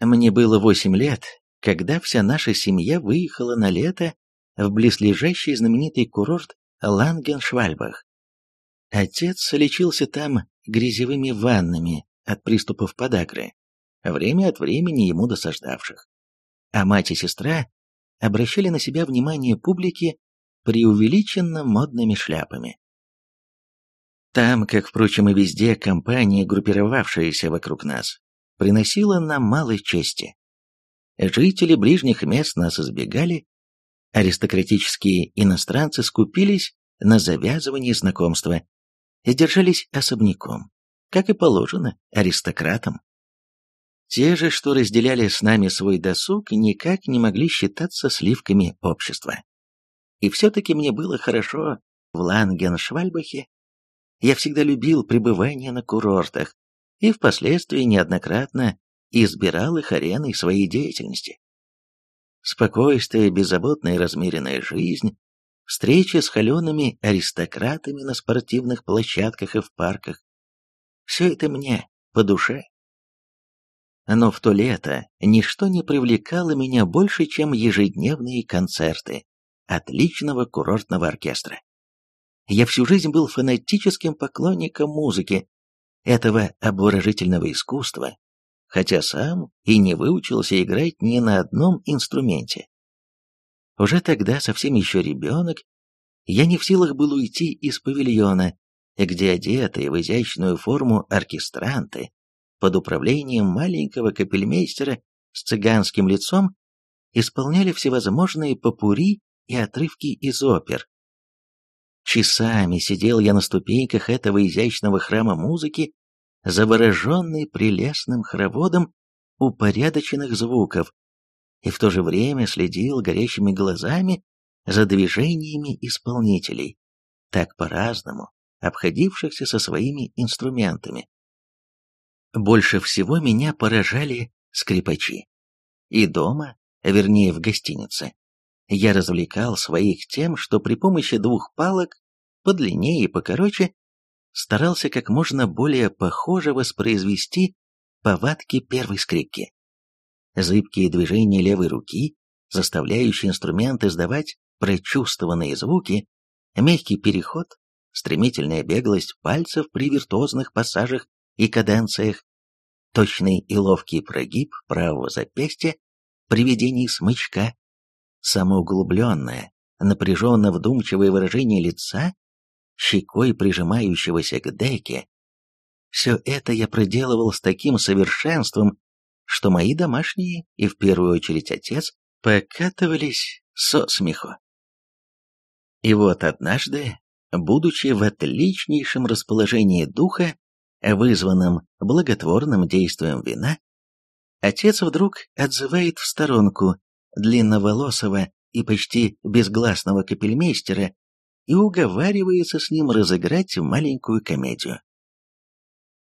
Мне было восемь лет, когда вся наша семья выехала на лето в близлежащий знаменитый курорт Лангеншвальбах. Отец лечился там грязевыми ваннами от приступов подагры, время от времени ему досаждавших. А мать и сестра обращали на себя внимание публики преувеличенно модными шляпами. Там, как, впрочем, и везде, компания, группировавшаяся вокруг нас, приносила нам малой чести. Жители ближних мест нас избегали, аристократические иностранцы скупились на завязывание знакомства и держались особняком, как и положено аристократам. Те же, что разделяли с нами свой досуг, никак не могли считаться сливками общества. И все-таки мне было хорошо в Лангеншвальбахе. Я всегда любил пребывание на курортах и впоследствии неоднократно избирал их ареной своей деятельности. Спокойствие, беззаботная размеренная жизнь, встречи с холеными аристократами на спортивных площадках и в парках. Все это мне по душе. Но в то лето ничто не привлекало меня больше, чем ежедневные концерты отличного курортного оркестра. Я всю жизнь был фанатическим поклонником музыки, этого обворожительного искусства, хотя сам и не выучился играть ни на одном инструменте. Уже тогда, совсем еще ребенок, я не в силах был уйти из павильона, где одетые в изящную форму оркестранты под управлением маленького капельмейстера с цыганским лицом исполняли всевозможные попури и отрывки из опер. Часами сидел я на ступеньках этого изящного храма музыки, завороженный прелестным хороводом упорядоченных звуков, и в то же время следил горящими глазами за движениями исполнителей, так по-разному, обходившихся со своими инструментами. Больше всего меня поражали скрипачи. И дома, вернее в гостинице, я развлекал своих тем, что при помощи двух палок, подлиннее и покороче, старался как можно более похоже воспроизвести повадки первой скрипки. Зыбкие движения левой руки, заставляющие инструмент издавать прочувствованные звуки, мягкий переход, стремительная беглость пальцев при виртуозных пассажах и каденциях, точный и ловкий прогиб правого запястья при ведении смычка, самоуглубленное, напряженно вдумчивое выражение лица, щекой прижимающегося к деке. Все это я проделывал с таким совершенством, что мои домашние, и в первую очередь отец, покатывались со смеху. И вот однажды, будучи в отличнейшем расположении духа, вызванном благотворным действием вина, отец вдруг отзывает в сторонку длинноволосого и почти безгласного капельмейстера и уговаривается с ним разыграть маленькую комедию.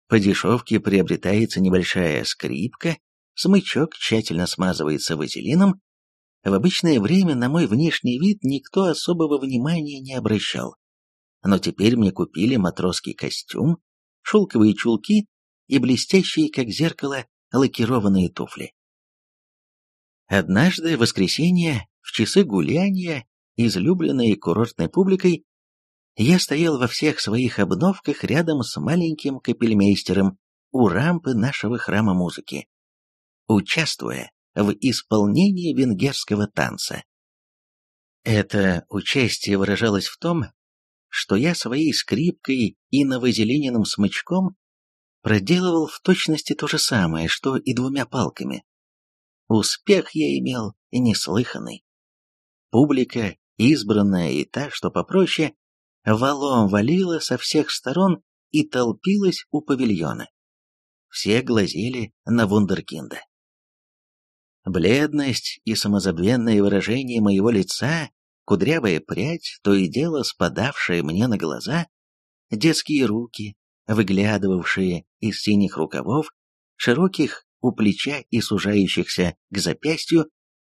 По дешевке приобретается небольшая скрипка, смычок тщательно смазывается вазелином. В обычное время на мой внешний вид никто особого внимания не обращал. Но теперь мне купили матросский костюм, шелковые чулки и блестящие, как зеркало, лакированные туфли. Однажды, в воскресенье, в часы гуляния, излюбленной курортной публикой, я стоял во всех своих обновках рядом с маленьким капельмейстером у рампы нашего храма музыки, участвуя в исполнении венгерского танца. Это участие выражалось в том, что я своей скрипкой и новозелененным смычком проделывал в точности то же самое, что и двумя палками. Успех я имел неслыханный. Публика, избранная и та, что попроще, валом валила со всех сторон и толпилась у павильона. Все глазели на вундеркинда. Бледность и самозабвенное выражение моего лица, кудрявая прядь, то и дело спадавшая мне на глаза, детские руки, выглядывавшие из синих рукавов, широких у плеча и сужающихся к запястью,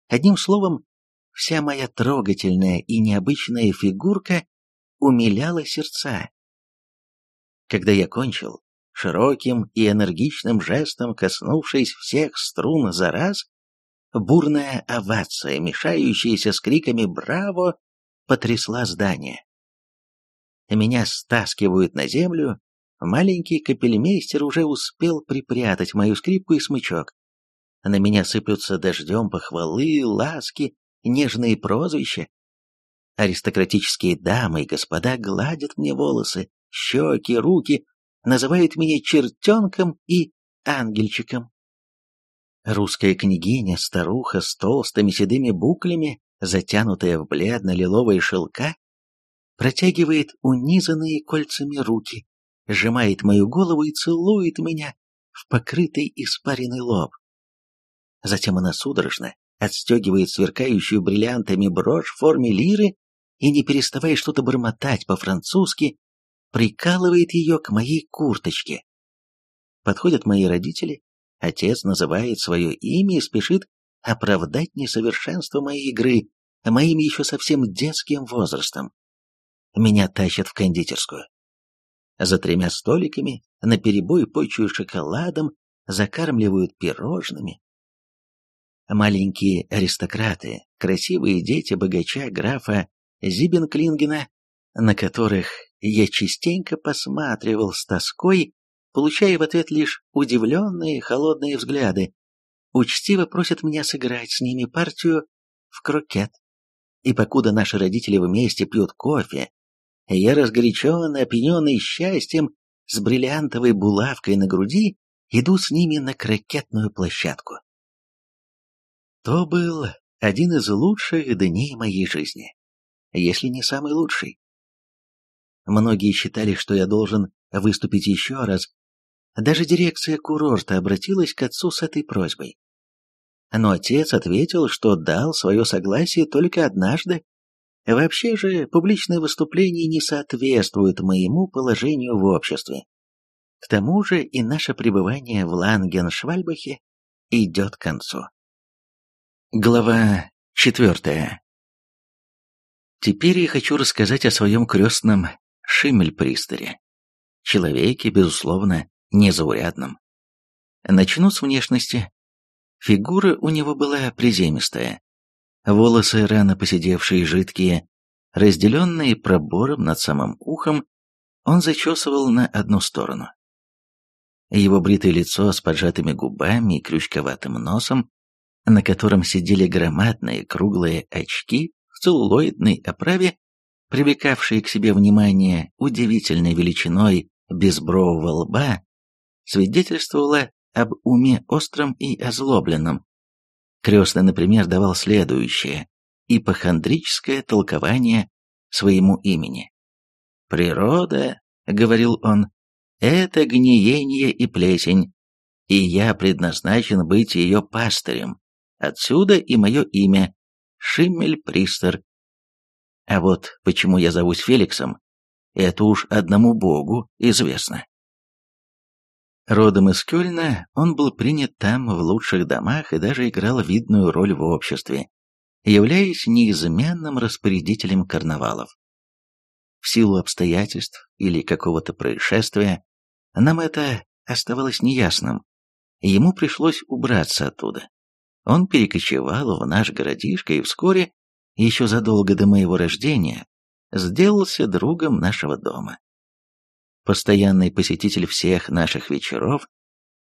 одним словом, вся моя трогательная и необычная фигурка умиляла сердца. Когда я кончил, широким и энергичным жестом коснувшись всех струн за раз, бурная овация, мешающаяся с криками «Браво!», потрясла здание. Меня стаскивают на землю, маленький капельмейстер уже успел припрятать мою скрипку и смычок. На меня сыплются дождем похвалы, ласки, нежные прозвища. Аристократические дамы и господа гладят мне волосы, щеки, руки, называют меня чертенком и ангельчиком. Русская княгиня, старуха с толстыми седыми буклями, затянутая в бледно-лиловые шелка, протягивает унизанные кольцами руки, сжимает мою голову и целует меня в покрытый испаренный лоб. Затем она судорожно отстегивает сверкающую бриллиантами брошь в форме лиры и, не переставая что-то бормотать по-французски, прикалывает ее к моей курточке. Подходят мои родители, отец называет свое имя и спешит оправдать несовершенство моей игры моим еще совсем детским возрастом. Меня тащат в кондитерскую. За тремя столиками, наперебой почуют шоколадом, закармливают пирожными. Маленькие аристократы, красивые дети богача графа Зибенклингена, на которых я частенько посматривал с тоской, получая в ответ лишь удивленные холодные взгляды, учтиво просят меня сыграть с ними партию в крокет. И покуда наши родители вместе пьют кофе, я разгоряченный, опьяненный счастьем, с бриллиантовой булавкой на груди, иду с ними на крокетную площадку. То был один из лучших дней моей жизни, если не самый лучший. Многие считали, что я должен выступить еще раз. Даже дирекция курорта обратилась к отцу с этой просьбой. Но отец ответил, что дал свое согласие только однажды. Вообще же публичные выступления не соответствуют моему положению в обществе. К тому же и наше пребывание в Лангеншвальбахе идет к концу. Глава четвертая. Теперь я хочу рассказать о своем крестном Шиммельпристере. Человеке, безусловно, незаурядном. Начну с внешности. Фигура у него была приземистая. Волосы, рано поседевшие жидкие, разделенные пробором над самым ухом, он зачесывал на одну сторону. Его бритое лицо с поджатыми губами и крючковатым носом, на котором сидели громадные круглые очки в целлулоидной оправе, привлекавшие к себе внимание удивительной величиной безбрового лба, свидетельствовало об уме остром и озлобленном. Крестный, например, давал следующее ипохондрическое толкование своему имени. «Природа, — говорил он, — это гниение и плесень, и я предназначен быть ее пастырем. Отсюда и мое имя — Шиммель-Пристер, а вот почему я зовусь Феликсом, это уж одному богу известно. Родом из Кёльна, он был принят там в лучших домах и даже играл видную роль в обществе, являясь неизменным распорядителем карнавалов. В силу обстоятельств или какого-то происшествия, нам это оставалось неясным. Ему пришлось убраться оттуда. Он перекочевал в наш городишко и вскоре еще задолго до моего рождения, сделался другом нашего дома. Постоянный посетитель всех наших вечеров,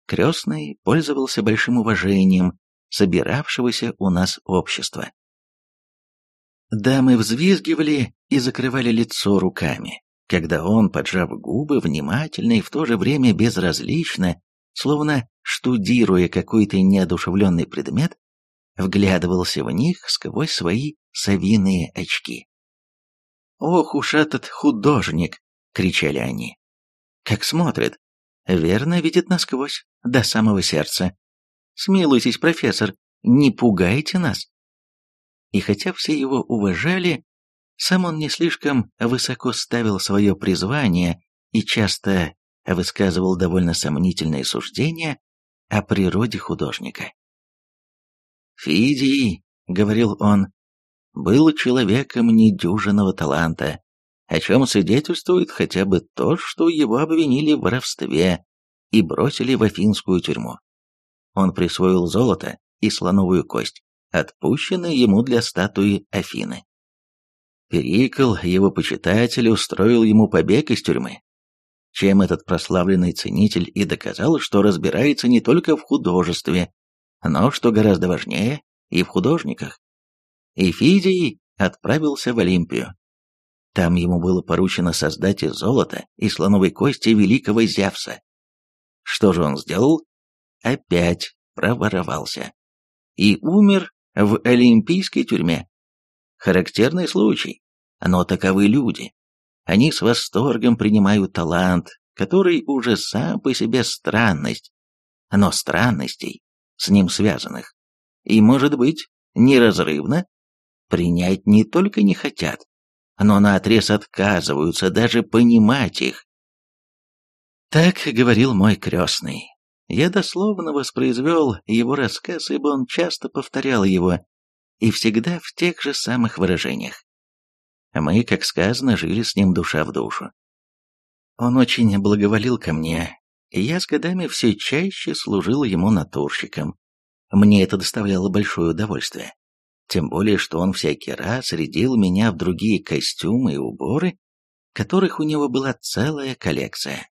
крестный пользовался большим уважением собиравшегося у нас общества. Дамы взвизгивали и закрывали лицо руками, когда он, поджав губы, внимательно и в то же время безразлично, словно штудируя какой-то неодушевленный предмет, вглядывался в них сквозь свои совиные очки. «Ох уж этот художник!» — кричали они. «Как смотрит! Верно видит насквозь, до самого сердца. Смилуйтесь, профессор, не пугайте нас!» И хотя все его уважали, сам он не слишком высоко ставил свое призвание и часто высказывал довольно сомнительные суждения о природе художника. «Фидий», — говорил он, — «был человеком недюжинного таланта, о чем свидетельствует хотя бы то, что его обвинили в воровстве и бросили в афинскую тюрьму. Он присвоил золото и слоновую кость, отпущенные ему для статуи Афины. Перикл, его почитатель, устроил ему побег из тюрьмы, чем этот прославленный ценитель и доказал, что разбирается не только в художестве, но, что гораздо важнее, и в художниках. Эфидий отправился в Олимпию. Там ему было поручено создать из золота и слоновой кости великого Зевса. Что же он сделал? Опять проворовался. И умер в Олимпийской тюрьме. Характерный случай, но таковы люди. Они с восторгом принимают талант, который уже сам по себе странность, но странностей, с ним связанных, и, может быть, неразрывно, принять не только не хотят, но наотрез отказываются даже понимать их. Так говорил мой крестный. Я дословно воспроизвел его рассказ, ибо он часто повторял его, и всегда в тех же самых выражениях. Мы, как сказано, жили с ним душа в душу. Он очень благоволил ко мне, и я с годами все чаще служил ему натурщиком. Мне это доставляло большое удовольствие. Тем более, что он всякий раз рядил меня в другие костюмы и уборы, которых у него была целая коллекция.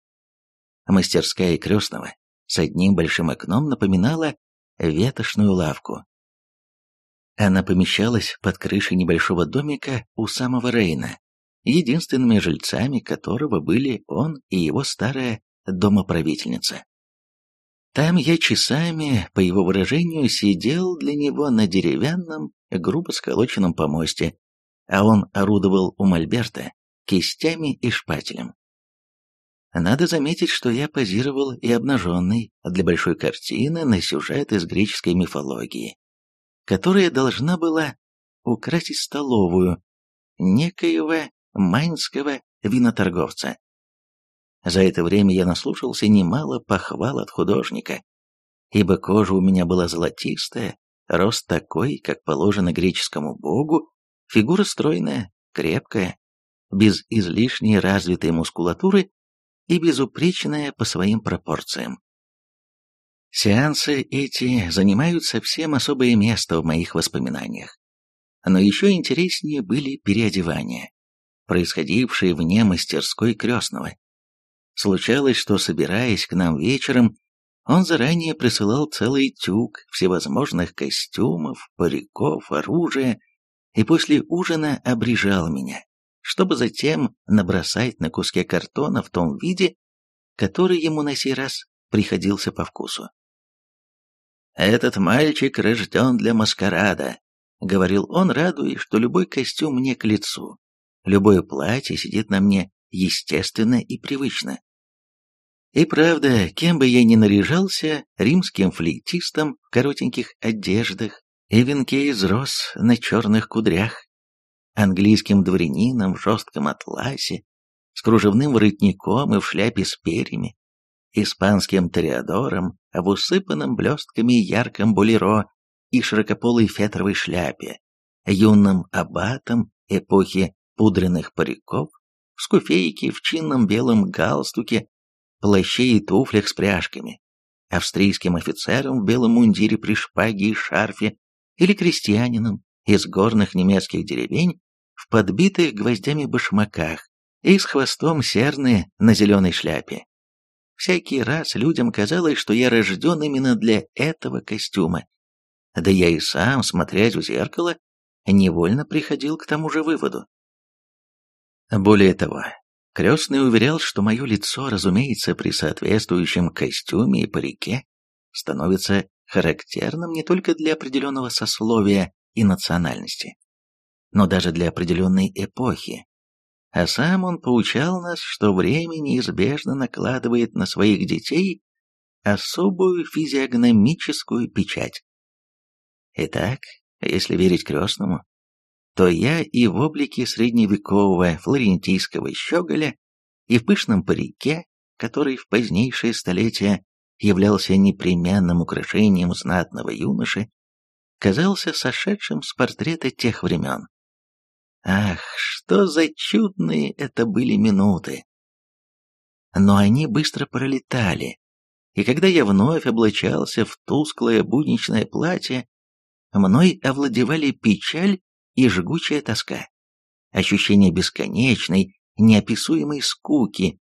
Мастерская крестного с одним большим окном напоминала ветошную лавку. Она помещалась под крышей небольшого домика у самого Рейна, единственными жильцами которого были он и его старая домоправительница. Там я часами, по его выражению, сидел для него на деревянном, грубо сколоченном помосте, а он орудовал у мольберта кистями и шпателем. Надо заметить, что я позировал и обнаженный для большой картины на сюжет из греческой мифологии, которая должна была украсить столовую некоего майнского виноторговца. За это время я наслушался немало похвал от художника, ибо кожа у меня была золотистая, рост такой, как положено греческому богу, фигура стройная, крепкая, без излишней развитой мускулатуры и безупречная по своим пропорциям. Сеансы эти занимают совсем особое место в моих воспоминаниях. Но еще интереснее были переодевания, происходившие вне мастерской крестного. Случалось, что, собираясь к нам вечером, он заранее присылал целый тюк всевозможных костюмов, париков, оружия, и после ужина обрежал меня чтобы затем набросать на куске картона в том виде, который ему на сей раз приходился по вкусу. «Этот мальчик рожден для маскарада», — говорил он, радуясь, что любой костюм мне к лицу, любое платье сидит на мне естественно и привычно. И правда, кем бы я ни наряжался, римским флейтистом в коротеньких одеждах и венке из роз на черных кудрях, английским дворянином в жестком атласе, с кружевным воротником и в шляпе с перьями, испанским тореадором в усыпанном блестками ярком булеро и широкополой фетровой шляпе, юным аббатом эпохи пудренных париков, в скуфейке, в чинном белом галстуке, плаще и туфлях с пряжками, австрийским офицером в белом мундире при шпаге и шарфе или крестьянином из горных немецких деревень в подбитых гвоздями башмаках и с хвостом серны на зеленой шляпе. Всякий раз людям казалось, что я рожден именно для этого костюма. Да я и сам, смотрясь в зеркало, невольно приходил к тому же выводу. Более того, крестный уверял, что мое лицо, разумеется, при соответствующем костюме и парике, становится характерным не только для определенного сословия и национальности, но даже для определенной эпохи. А сам он поучал нас, что время неизбежно накладывает на своих детей особую физиогномическую печать. Итак, если верить крестному, то я и в облике средневекового флорентийского щеголя, и в пышном парике, который в позднейшие столетия являлся непременным украшением знатного юноши, казался сошедшим с портрета тех времен. Ах, что за чудные это были минуты! Но они быстро пролетали, и когда я вновь облачался в тусклое будничное платье, мной овладевали печаль и жгучая тоска, ощущение бесконечной, неописуемой скуки,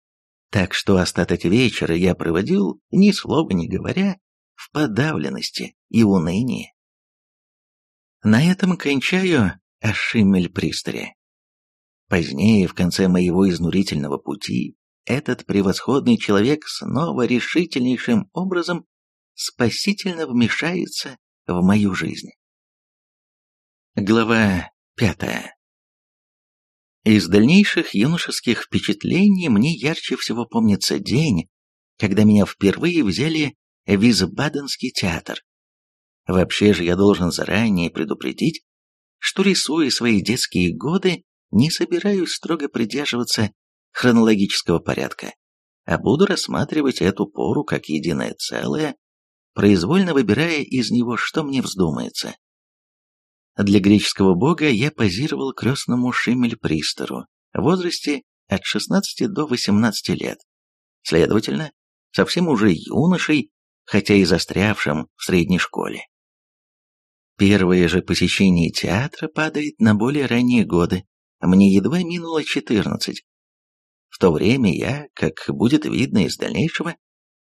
так что остаток вечера я проводил, ни слова не говоря, в подавленности и унынии. На этом кончаю о Шиммель-Пристере. Позднее, в конце моего изнурительного пути, этот превосходный человек снова решительнейшим образом спасительно вмешается в мою жизнь. Глава пятая Из дальнейших юношеских впечатлений мне ярче всего помнится день, когда меня впервые взяли в Визбаденский театр. Вообще же я должен заранее предупредить, что рисуя свои детские годы, не собираюсь строго придерживаться хронологического порядка, а буду рассматривать эту пору как единое целое, произвольно выбирая из него, что мне вздумается. Для греческого бога я позировал крестному Шимель-Пристеру в возрасте от 16 до 18 лет. Следовательно, совсем уже юношей, хотя и застрявшим в средней школе. Первое же посещение театра падает на более ранние годы, мне едва минуло 14. В то время я, как будет видно из дальнейшего,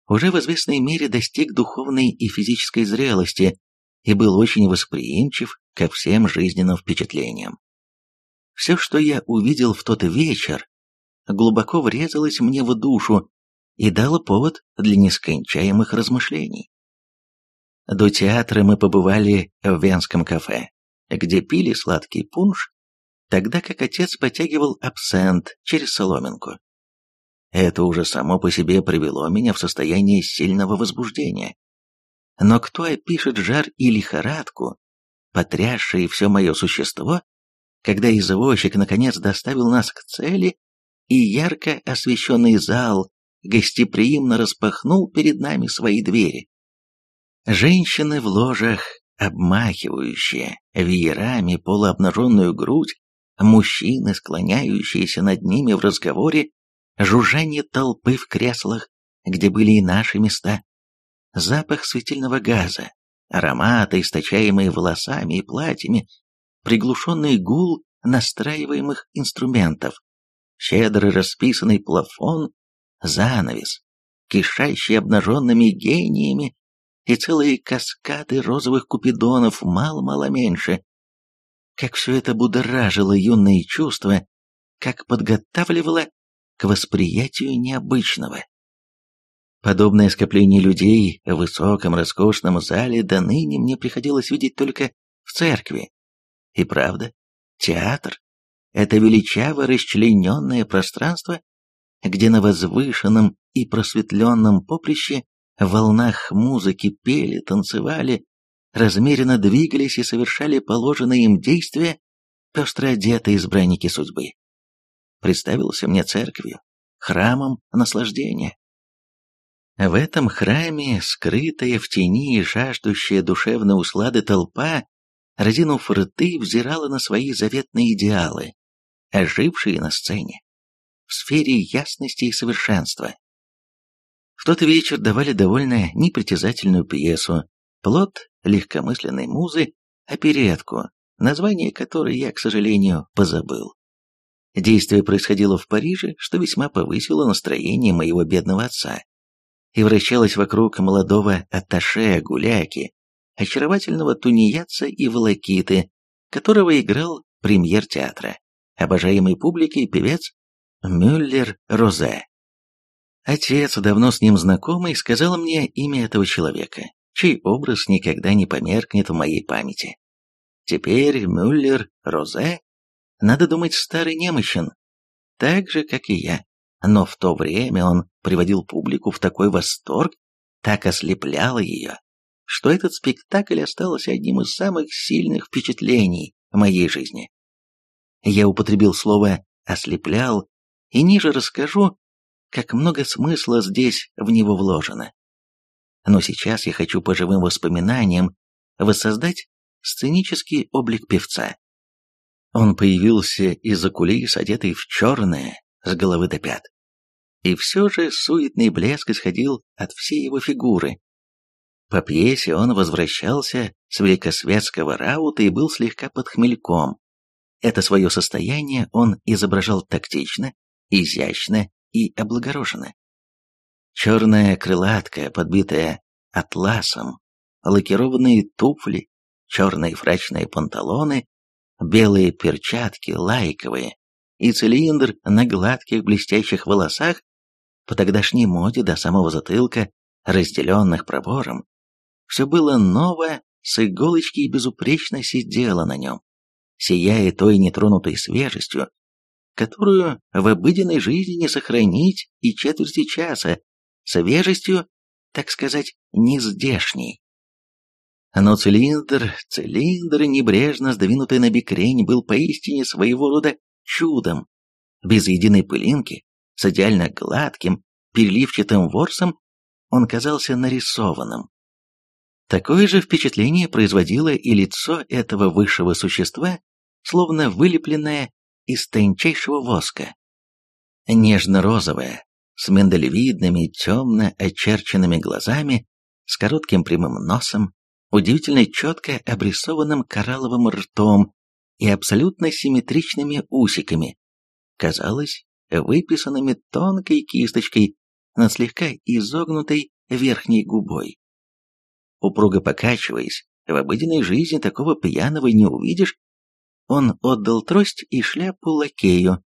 уже в известной мере достиг духовной и физической зрелости и был очень восприимчив ко всем жизненным впечатлениям. Все, что я увидел в тот вечер, глубоко врезалось мне в душу и дало повод для нескончаемых размышлений. До театра мы побывали в Венском кафе, где пили сладкий пунш тогда как отец потягивал абсент через соломинку. Это уже само по себе привело меня в состояние сильного возбуждения. Но кто опишет жар и лихорадку, потрясшие все мое существо, когда извозчик наконец доставил нас к цели, и ярко освещенный зал гостеприимно распахнул перед нами свои двери. Женщины в ложах, обмахивающие веерами полуобнаженную грудь, мужчины, склоняющиеся над ними в разговоре, жужжание толпы в креслах, где были и наши места, запах светильного газа, ароматы, источаемые волосами и платьями, приглушенный гул настраиваемых инструментов, щедрый расписанный плафон, занавес, кишащий обнаженными гениями и целые каскады розовых купидонов мало-мало меньше, как все это будоражило юные чувства, как подготавливало к восприятию необычного. Подобное скопление людей в высоком роскошном зале до ныне мне приходилось видеть только в церкви. И правда, театр — это величаво расчлененное пространство, где на возвышенном и просветленном поприще в волнах музыки пели, танцевали, размеренно двигались и совершали положенные им действия пестро одетые избранники судьбы. Представился мне церковью, храмом наслаждения. В этом храме, скрытая в тени и жаждущая душевной услады толпа, разинув рты, взирала на свои заветные идеалы, ожившие на сцене, в сфере ясности и совершенства. В тот вечер давали довольно непритязательную пьесу, плод легкомысленной музы, оперетку, название которой я, к сожалению, позабыл. Действие происходило в Париже, что весьма повысило настроение моего бедного отца, и вращалось вокруг молодого атташе Гуляки, очаровательного тунеядца и волокиты, которого играл премьер театра, обожаемый публикой певец Мюллер Розе. Отец, давно с ним знакомый, сказал мне имя этого человека, чей образ никогда не померкнет в моей памяти. Теперь Мюллер Розе, надо думать, старый немощен, так же, как и я. Но в то время он приводил публику в такой восторг, так ослеплял ее, что этот спектакль остался одним из самых сильных впечатлений моей жизни. Я употребил слово «ослеплял» и ниже расскажу, как много смысла здесь в него вложено. Но сейчас я хочу по живым воспоминаниям воссоздать сценический облик певца. Он появился из-за кулис, одетый в черное, с головы до пят. И все же суетный блеск исходил от всей его фигуры. По пьесе он возвращался с великосветского раута и был слегка под хмельком. Это свое состояние он изображал тактично, изящно и облагороженно. Черная крылатка, подбитая атласом, лакированные туфли, черные фрачные панталоны, белые перчатки лайковые и цилиндр на гладких блестящих волосах по тогдашней моде до самого затылка, разделенных пробором. Все было ново, с иголочки и безупречно сидело на нем, сияя той нетронутой свежестью, которую в обыденной жизни не сохранить и четверти часа, свежестью, так сказать, нездешней. Но цилиндр, цилиндр, небрежно сдвинутый на бекрень, был поистине своего рода чудом. Без единой пылинки, с идеально гладким, переливчатым ворсом, он казался нарисованным. Такое же впечатление производило и лицо этого высшего существа, словно вылепленное из тончайшего воска. Нежно-розовое, с миндалевидными, темно очерченными глазами, с коротким прямым носом, удивительно четко обрисованным коралловым ртом и абсолютно симметричными усиками, казалось, выписанными тонкой кисточкой над слегка изогнутой верхней губой. Упруго покачиваясь, в обыденной жизни такого пьяного не увидишь, он отдал трость и шляпу лакею,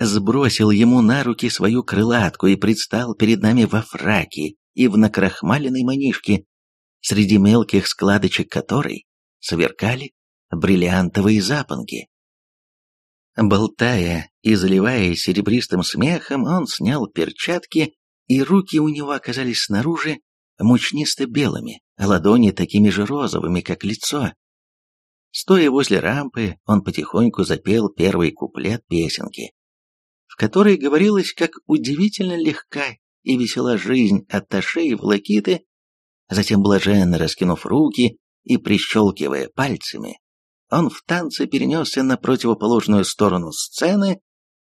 сбросил ему на руки свою крылатку и предстал перед нами во фраке и в накрахмаленной манишке, среди мелких складочек которой сверкали бриллиантовые запонки. Болтая и заливаясь серебристым смехом, он снял перчатки, и руки у него оказались снаружи мучнисто-белыми, ладони такими же розовыми, как лицо. Стоя возле рампы, он потихоньку запел первый куплет песенки, в которой говорилось, как удивительно легка и весела жизнь атташе и волокиты, затем блаженно раскинув руки и прищелкивая пальцами, он в танце перенесся на противоположную сторону сцены,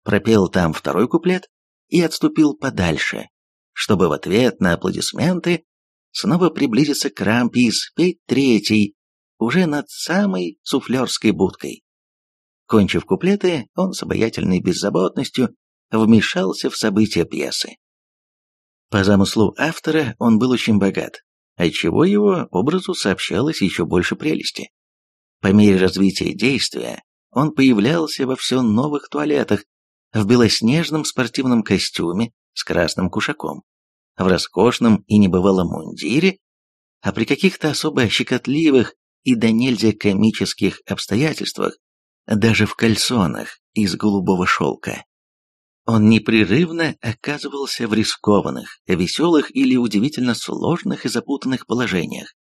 пропел там второй куплет и отступил подальше, чтобы в ответ на аплодисменты снова приблизиться к рампе и спеть третий, уже над самой суфлерской будкой. Кончив куплеты, он с обаятельной беззаботностью вмешался в события пьесы. По замыслу автора он был очень богат, отчего его образу сообщалось еще больше прелести. По мере развития действия он появлялся во все новых туалетах, в белоснежном спортивном костюме с красным кушаком, в роскошном и небывалом мундире, а при каких-то особо щекотливых и до нельзя комических обстоятельствах, даже в кальсонах из голубого шелка. Он непрерывно оказывался в рискованных, веселых или удивительно сложных и запутанных положениях.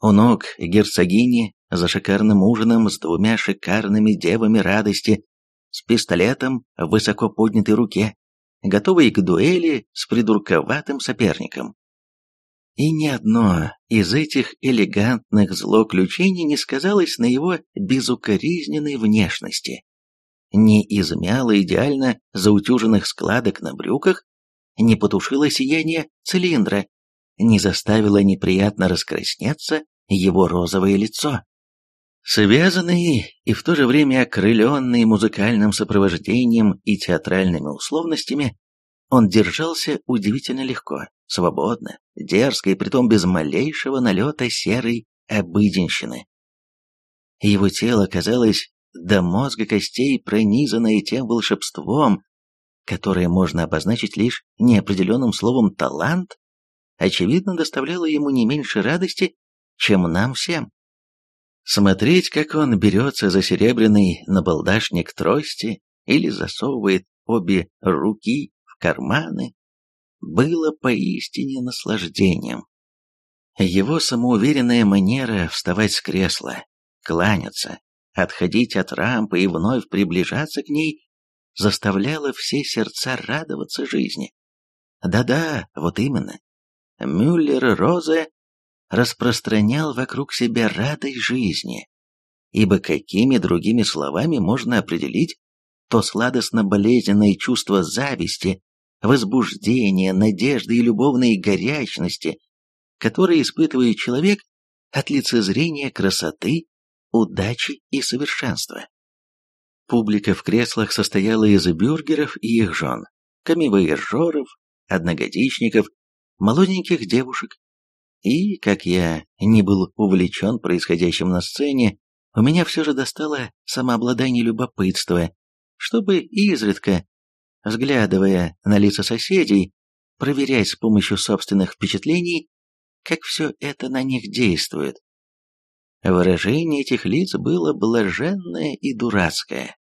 У ног герцогини за шикарным ужином с двумя шикарными девами радости, с пистолетом в высоко поднятой руке, готовый к дуэли с придурковатым соперником. И ни одно из этих элегантных злоключений не сказалось на его безукоризненной внешности. Не измяло идеально заутюженных складок на брюках, не потушило сияние цилиндра, не заставило неприятно раскраснеться его розовое лицо. Связанный и в то же время окрыленный музыкальным сопровождением и театральными условностями, он держался удивительно легко, свободно, дерзко и притом без малейшего налета серой обыденщины. Его тело казалось до мозга костей пронизанное тем волшебством, которое можно обозначить лишь неопределенным словом «талант», очевидно доставляло ему не меньше радости, чем нам всем. Смотреть, как он берется за серебряный набалдашник трости или засовывает обе руки карманы, было поистине наслаждением. Его самоуверенная манера вставать с кресла, кланяться, отходить от рампы и вновь приближаться к ней заставляла все сердца радоваться жизни. Да-да, вот именно. Мюллер Розе распространял вокруг себя радость жизни, ибо какими другими словами можно определить то сладостно-болезненное чувство зависти, возбуждения, надежды и любовной горячности, которые испытывает человек от лицезрения красоты, удачи и совершенства. Публика в креслах состояла из бюргеров и их жен, камевояжеров, одногодичников, молоденьких девушек. И, как я не был увлечен происходящим на сцене, у меня все же достало самообладание любопытства, чтобы изредка, взглядывая на лица соседей, проверять с помощью собственных впечатлений, как все это на них действует. Выражение этих лиц было блаженное и дурацкое.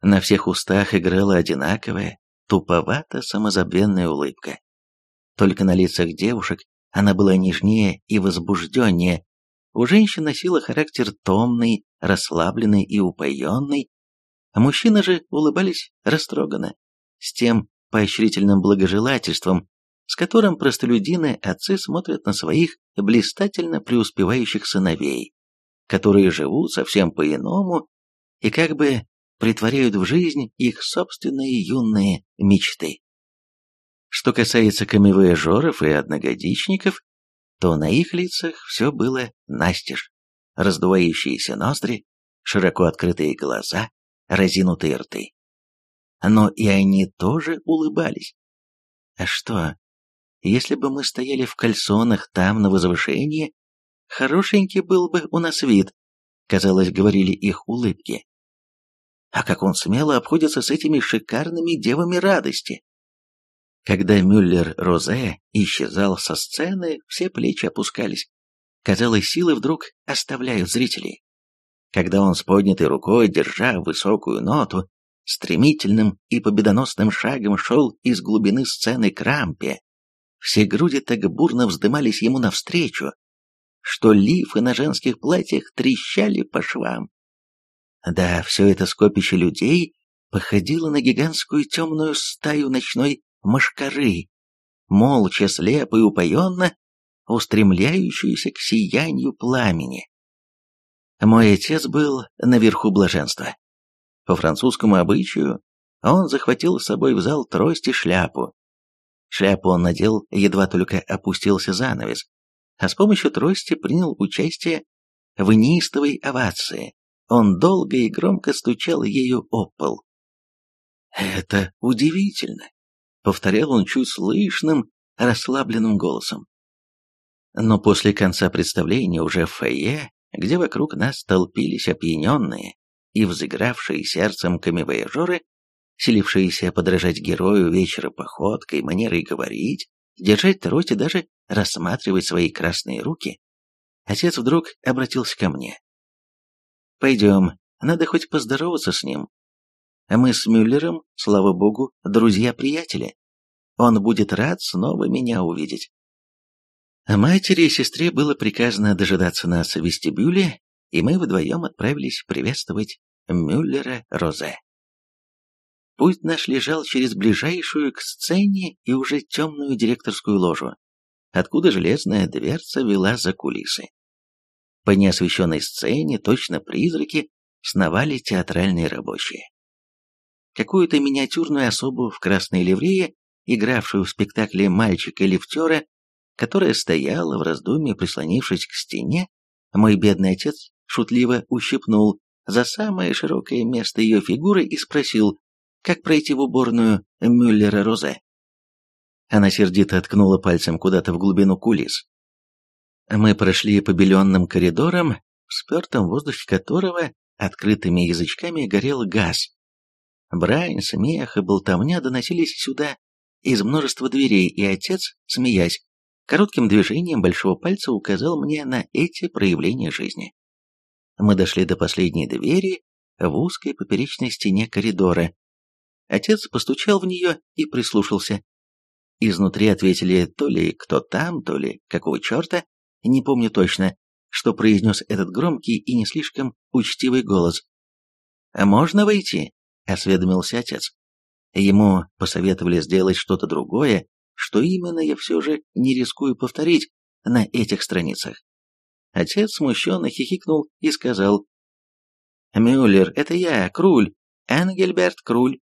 На всех устах играла одинаковая, туповато-самозабвенная улыбка. Только на лицах девушек она была нежнее и возбужденнее. У женщин носила характер томный, расслабленный и упоенный, мужчины же улыбались растроганно, с тем поощрительным благожелательством, с которым простолюдины отцы смотрят на своих блистательно преуспевающих сыновей, которые живут совсем по-иному и как бы притворяют в жизнь их собственные юные мечты. Что касается камевояжеров и одногодичников, то на их лицах все было настежь. Раздувающиеся ноздри, широко открытые глаза, разинутые рты. Но и они тоже улыбались. А что, если бы мы стояли в кальсонах там, на возвышении, хорошенький был бы у нас вид, казалось, говорили их улыбки. А как он смело обходится с этими шикарными девами радости. Когда Мюллер Розе исчезал со сцены, все плечи опускались. Казалось, силы вдруг оставляют зрителей. Когда он с поднятой рукой, держа высокую ноту, стремительным и победоносным шагом шел из глубины сцены к рампе, все груди так бурно вздымались ему навстречу, что лифы на женских платьях трещали по швам. Да, все это скопище людей походило на гигантскую темную стаю ночной мошкары, молча, слепо и упоенно устремляющуюся к сиянию пламени. Мой отец был наверху блаженства. По французскому обычаю он захватил с собой в зал трость и шляпу, Шляпу он надел, едва только опустился занавес, а с помощью трости принял участие в неистовой овации. Он долго и громко стучал ею об пол. «Это удивительно», — повторял он чуть слышным, расслабленным голосом. Но после конца представления уже в фойе, где вокруг нас толпились опьяненные и взыгравшие сердцем камевояжеры, силившиеся подражать герою вечера походкой, манерой говорить, держать трость и даже рассматривать свои красные руки, отец вдруг обратился ко мне. «Пойдем, надо хоть поздороваться с ним. А мы с Мюллером, слава богу, друзья-приятели. Он будет рад снова меня увидеть». Матери и сестре было приказано дожидаться нас в вестибюле, и мы вдвоем отправились приветствовать Мюллера Розе. Путь наш лежал через ближайшую к сцене и уже темную директорскую ложу, откуда железная дверца вела за кулисы. По неосвещенной сцене точно призраки сновали театральные рабочие. Какую-то миниатюрную особу в красной ливрее, игравшую в спектакле мальчика-лифтера, которая стояла в раздумье, прислонившись к стене, мой бедный отец шутливо ущипнул за самое широкое место ее фигуры и спросил, как пройти в уборную Мюллера-Розе. Она сердито ткнула пальцем куда-то в глубину кулис. Мы прошли побеленным коридором, в спертом воздухе которого открытыми язычками горел газ. Брань, смех и болтовня доносились сюда из множества дверей, и отец, смеясь, коротким движением большого пальца указал мне на эти проявления жизни. Мы дошли до последней двери в узкой поперечной стене коридора, Отец постучал в нее и прислушался. Изнутри ответили то ли кто там, то ли какого черта, не помню точно, что произнес этот громкий и не слишком учтивый голос. «А можно войти?» — осведомился отец. Ему посоветовали сделать что-то другое, что именно я все же не рискую повторить на этих страницах. Отец смущенно хихикнул и сказал, «Мюллер, это я, Круль, Энгельберт Круль.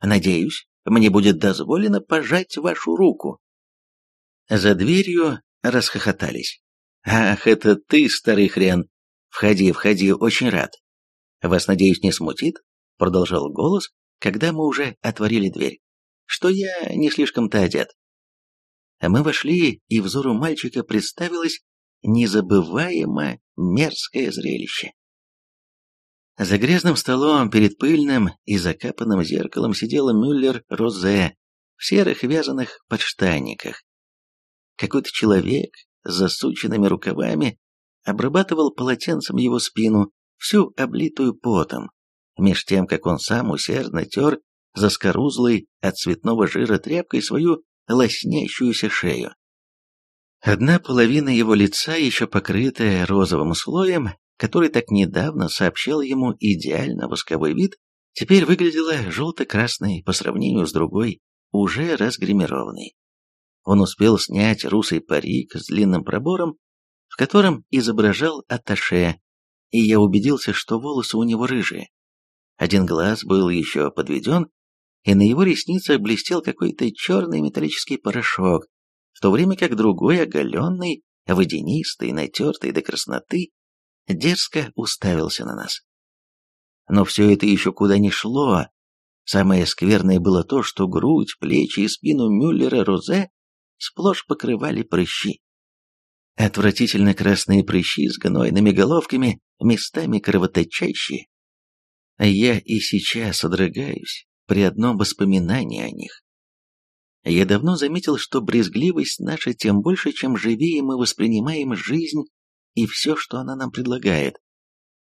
Надеюсь, мне будет дозволено пожать вашу руку». За дверью расхохотались. «Ах, это ты, старый хрен! Входи, входи, очень рад. Вас, надеюсь, не смутит?» Продолжал голос, когда мы уже отворили дверь. «Что я не слишком-то одет». Мы вошли, и взору мальчика представилось незабываемо мерзкое зрелище. За грязным столом перед пыльным и закапанным зеркалом сидела Мюллер Розе в серых вязаных подштанниках. Какой-то человек с засученными рукавами обрабатывал полотенцем его спину, всю облитую потом, меж тем, как он сам усердно тер заскорузлой от цветного жира тряпкой свою лоснящуюся шею. Одна половина его лица, еще покрытая розовым слоем, который так недавно сообщал ему идеально восковой вид, теперь выглядела желто-красной по сравнению с другой, уже разгримированной. Он успел снять русый парик с длинным пробором, в котором изображал аташе, и я убедился, что волосы у него рыжие. Один глаз был еще подведен, и на его ресницах блестел какой-то черный металлический порошок, в то время как другой, оголенный, водянистый, натертый до красноты, дерзко уставился на нас. Но все это еще куда ни шло. Самое скверное было то, что грудь, плечи и спину Мюллера Розе сплошь покрывали прыщи. Отвратительно красные прыщи с гнойными головками, местами кровоточащие. Я и сейчас содрогаюсь при одном воспоминании о них. Я давно заметил, что брезгливость наша тем больше, чем живее мы воспринимаем жизнь и все, что она нам предлагает.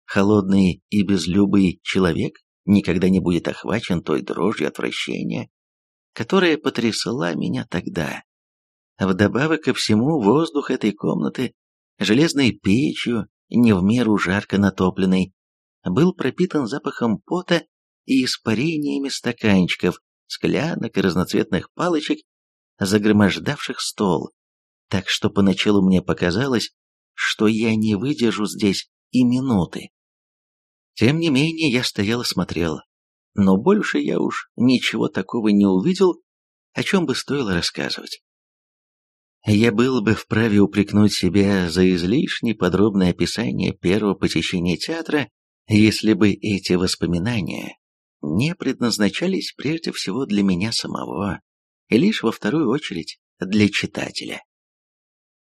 Холодный и безлюбый человек никогда не будет охвачен той дрожью отвращения, которая потрясла меня тогда. Вдобавок ко всему, воздух этой комнаты, железной печью, не в меру жарко натопленной, был пропитан запахом пота и испарениями стаканчиков, склянок и разноцветных палочек, загромождавших стол, так что поначалу мне показалось, что я не выдержу здесь и минуты. Тем не менее, я стоял и смотрел, но больше я уж ничего такого не увидел, о чем бы стоило рассказывать. Я был бы вправе упрекнуть себя за излишне подробное описание первого посещения театра, если бы эти воспоминания не предназначались прежде всего для меня самого, и лишь во вторую очередь для читателя.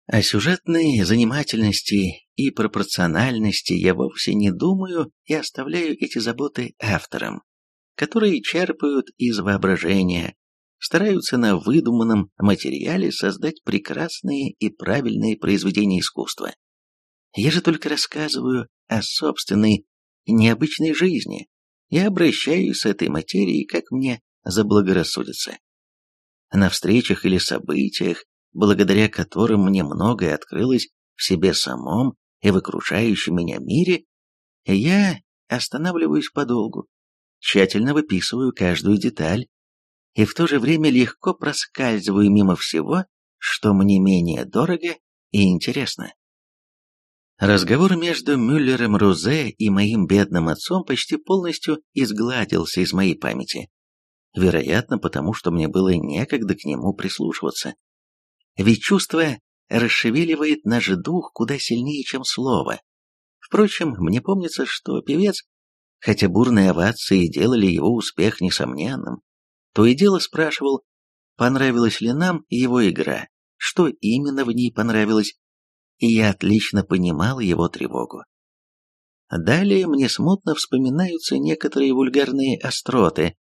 О сюжетной занимательности и пропорциональности я вовсе не думаю и оставляю эти заботы авторам, которые черпают из воображения, стараются на выдуманном материале создать прекрасные и правильные произведения искусства. Я же только рассказываю о собственной необычной жизни и обращаюсь с этой материей, как мне заблагорассудится. На встречах или событиях благодаря которым мне многое открылось в себе самом и в окружающем меня мире, я останавливаюсь подолгу, тщательно выписываю каждую деталь и в то же время легко проскальзываю мимо всего, что мне менее дорого и интересно. Разговор между Мюллером Рузе и моим бедным отцом почти полностью изгладился из моей памяти. Вероятно, потому что мне было некогда к нему прислушиваться. Ведь чувство расшевеливает наш дух куда сильнее, чем слово. Впрочем, мне помнится, что певец, хотя бурные овации делали его успех несомненным, то и дело спрашивал, понравилась ли нам его игра, что именно в ней понравилось, и я отлично понимал его тревогу. Далее мне смутно вспоминаются некоторые вульгарные остроты,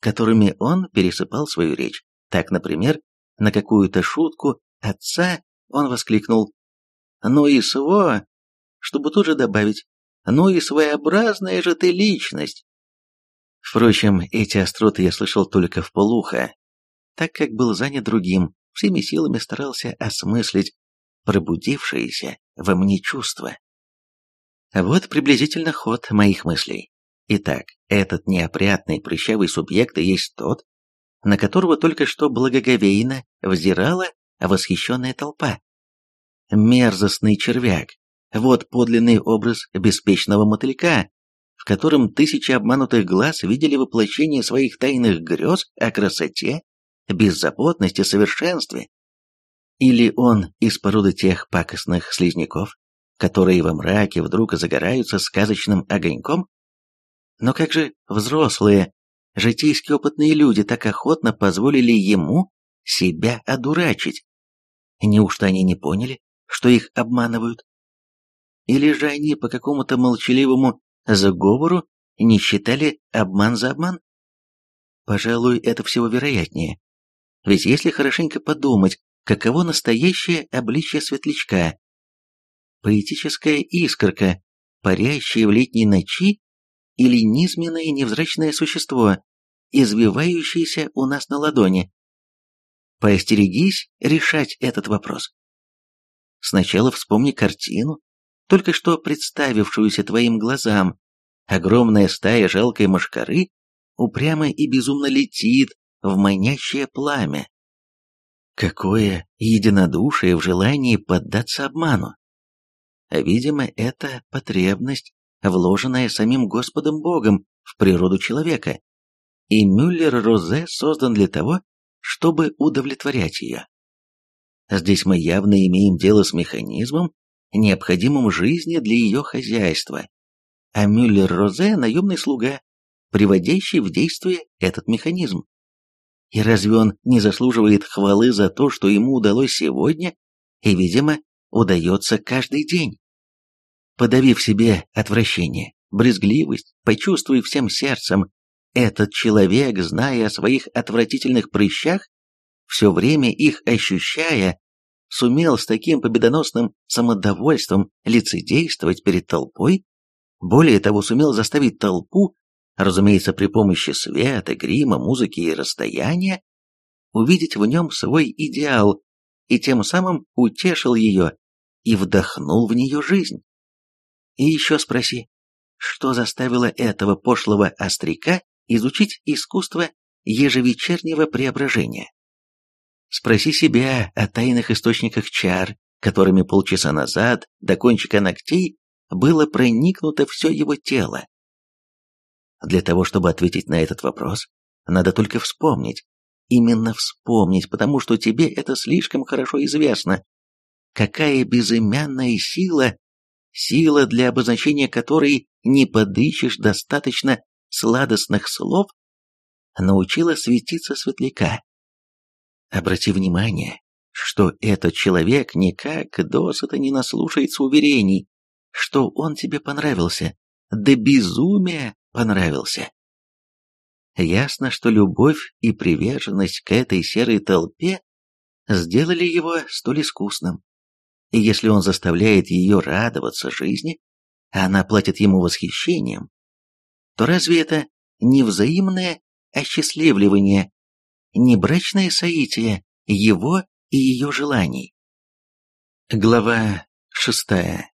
которыми он пересыпал свою речь. Так, например, на какую-то шутку отца он воскликнул «Ну и сво!», чтобы тут же добавить «Ну и своеобразная же ты личность!». Впрочем, эти остроты я слышал только в полухо, так как был занят другим, всеми силами старался осмыслить пробудившееся во мне чувство. Вот приблизительно ход моих мыслей. Итак, этот неопрятный прыщавый субъект и есть тот, на которого только что благоговейно взирала восхищенная толпа. Мерзостный червяк, вот подлинный образ беспечного мотылька, в котором тысячи обманутых глаз видели воплощение своих тайных грез о красоте, беззаботности, совершенстве? Или он из породы тех пакостных слизняков, которые во мраке вдруг загораются сказочным огоньком? Но как же взрослые, житейски опытные люди так охотно позволили ему себя одурачить? Неужто они не поняли, что их обманывают? Или же они по какому-то молчаливому заговору не считали обман за обман? Пожалуй, это всего вероятнее. Ведь если хорошенько подумать, каково настоящее обличье светлячка, поэтическая искорка, парящая в летней ночи, или низменное невзрачное существо, извивающееся у нас на ладони? Поостерегись решать этот вопрос. Сначала вспомни картину, только что представившуюся твоим глазам. Огромная стая жалкой мошкары упрямо и безумно летит в манящее пламя. Какое единодушие в желании поддаться обману. Видимо, это потребность, вложенная самим Господом Богом в природу человека, и Мюллер-Розе создан для того, чтобы удовлетворять ее. Здесь мы явно имеем дело с механизмом, необходимым жизни для ее хозяйства, а Мюллер-Розе – наемный слуга, приводящий в действие этот механизм. И разве он не заслуживает хвалы за то, что ему удалось сегодня и, видимо, удается каждый день? Подавив себе отвращение, брезгливость, почувствуй всем сердцем, этот человек, зная о своих отвратительных прыщах, все время их ощущая, сумел с таким победоносным самодовольством лицедействовать перед толпой, более того, сумел заставить толпу, разумеется, при помощи света, грима, музыки и расстояния, увидеть в нем свой идеал и тем самым утешил ее и вдохнул в нее жизнь. И еще спроси, что заставило этого пошлого остряка изучить искусство ежевечернего преображения? Спроси себя о тайных источниках чар, которыми полчаса назад до кончика ногтей было проникнуто все его тело. Для того, чтобы ответить на этот вопрос, надо только вспомнить, именно вспомнить, потому что тебе это слишком хорошо известно, какая безымянная сила сила, для обозначения которой не подыщешь достаточно сладостных слов, научила светиться светляка. Обрати внимание, что этот человек никак досыта не наслушается уверений, что он тебе понравился, да безумия понравился. Ясно, что любовь и приверженность к этой серой толпе сделали его столь искусным, и если он заставляет ее радоваться жизни, а она платит ему восхищением, то разве это не взаимное осчастливливание, не брачное соитие его и ее желаний? Глава шестая.